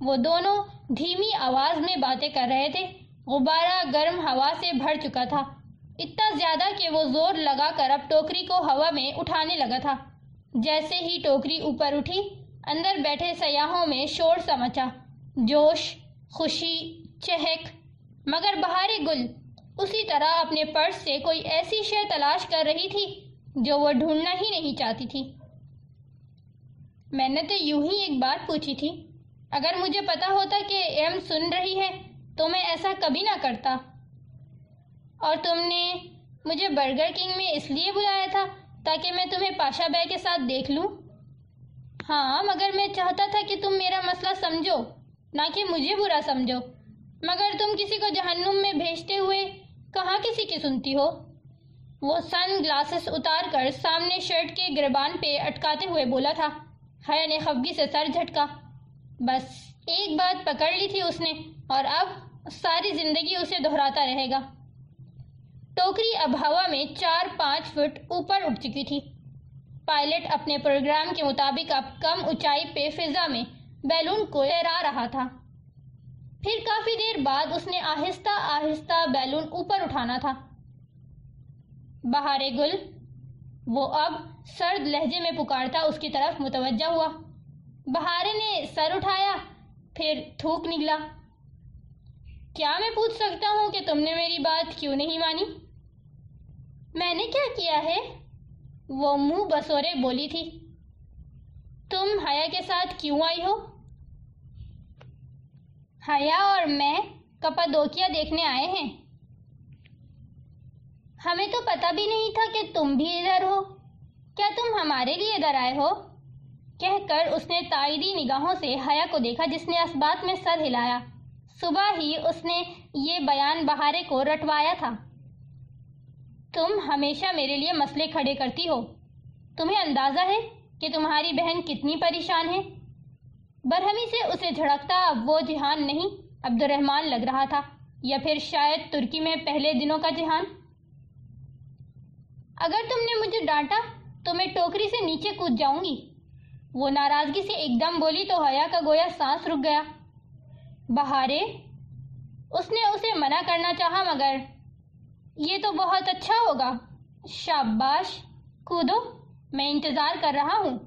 وہ دونوں دھیمی آواز میں باتیں کر رہے تھے۔ غبارہ گرم ہوا سے بھر چکا تھا۔ اتنا زیادہ کہ وہ زور لگا کر اب ٹوکری کو ہوا میں اٹھانے لگا تھا۔ جیسے ہی ٹوکری اوپر اٹھی، اندر بیٹھے سیاحوں میں شور سمچا۔ جوش، خوشی، چہک، مگر بہاری گل۔ اسی طرح اپنے پرس سے کوئی ایسی شے تلاش کر رہی تھی جو وہ ڈھونڈنا ہی نہیں چاہتی تھی۔ میں نے تو یوں ہی ایک بات پوچھی تھی، اگر مجھے پتا ہوتا کہ ایم سن رہی ہے تو میں ایسا کبھی نہ کرتا۔ اور تم نے مجھے برگر کنگ میں اس لیے بلایا تھا تاکہ میں تمہیں پاشا بے کے ساتھ دیکھ لوں۔ ہاں مگر میں چاہتا تھا کہ تم میرا مسئلہ سمجھو، نہ کہ مجھے برا سمجھو۔ مگر تم کسی کو جہنم میں بھیجتے ہوئے کہاں کسی کی سنتی ہو؟ وہ سن گلاسز اتار کر سامنے شرٹ کے گربان پہ اٹکاتے ہوئے بولا تھا، حیا نے خفگی سے سر جھٹکا۔ بس، ایک بات پکڑ لی تھی اس نے، اور اب ساری زندگی اسے دہراتا رہے گا۔ ٹوکری اب ہوا میں چار پانچ فٹ اوپر اٹھ چکی تھی پائلٹ اپنے پروگرام کے مطابق اب کم اونچائی پہ فضا میں بیلون کو لہرا رہا تھا پھر کافی دیر بعد اس نے آہستہ آہستہ بیلون اوپر اٹھانا تھا بہارے گل وہ اب سرد لہجے میں پکارتا اس کی طرف متوجہ ہوا بہارے نے سر اٹھایا پھر تھوک نکلا کیا میں پوچھ سکتا ہوں کہ تم نے میری بات کیوں نہیں مانی میں نے کیا کیا ہے؟ وہ منہ بسورے بولی تھی، تم حیا کے ساتھ کیوں آئی ہو؟ حیا اور میں کپادوکیا دیکھنے آئے ہیں۔ ہمیں تو پتہ بھی نہیں تھا کہ تم بھی ادھر ہو۔ کیا تم ہمارے لیے ادھر آئے ہو؟ کہہ کر اس نے تائیدی نگاہوں سے حیا کو دیکھا، جس نے اس بات میں سر ہلایا۔ صبح ہی اس نے یہ بیان بہارے کو رٹوایا تھا۔ تم ہمیشہ میرے لیے مسئلے کھڑے کرتی ہو۔ تمہیں اندازہ ہے کہ تمہاری بہن کتنی پریشان ہے؟ برہمی سے اسے جھڑکتا وہ جہان نہیں عبد الرحمان لگ رہا تھا، یا پھر شاید ترکی میں پہلے دنوں کا جہان؟ اگر تم نے مجھے ڈانٹا تو میں ٹوکری سے نیچے کود جاؤں گی۔ وہ ناراضگی سے ایک دم بولی تو حیا کا گویا سانس رک گیا۔ بہارے، اس نے اسے منع کرنا چاہا مگر یہ تو بہت اچھا ہوگا۔ شاباش، کودو، میں انتظار کر رہا ہوں۔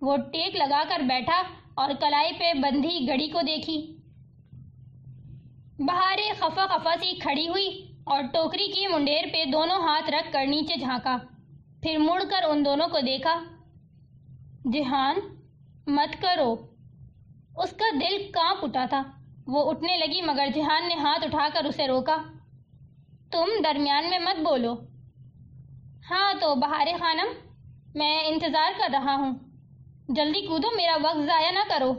وہ ٹیک لگا کر بیٹھا اور کلائی پہ بندھی گڑی کو دیکھی۔ بہارے خفا خفا سی کھڑی ہوئی اور ٹوکری کی منڈیر پہ دونوں ہاتھ رکھ کر نیچے جھانکا۔ پھر مڑ کر ان دونوں کو دیکھا۔ جہان، مت کرو۔ اس کا دل کانپ اٹھا تھا۔ وہ اٹھنے لگی مگر جہان نے ہاتھ اٹھا کر اسے روکا۔ تم درمیان میں مت بولو۔ ہاں تو بہار خانم، میں انتظار کر رہا ہوں۔ جلدی کودو، میرا وقت ضائع نہ کرو۔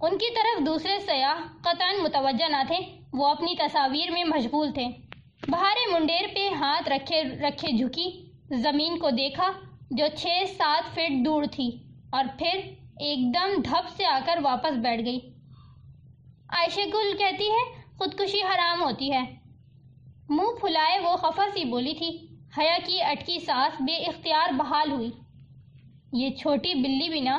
ان کی طرف دوسرے سیاح قطن متوجہ نہ تھے، وہ اپنی تصاویر میں مشغول تھے۔ بہارے منڈیر پہ ہاتھ رکھے رکھے جھکی، زمین کو دیکھا جو چھ سات فٹ دور تھی اور پھر ایک دم دھپ سے آ کر واپس بیٹھ گئی۔ عائشہ گل کہتی ہے، خودکشی حرام ہوتی ہے۔ منہ پھلائے وہ خفا سی بولی تھی، حیا کی اٹکی سانس بے اختیار بحال ہوئی۔ یہ چھوٹی بلی بھی نا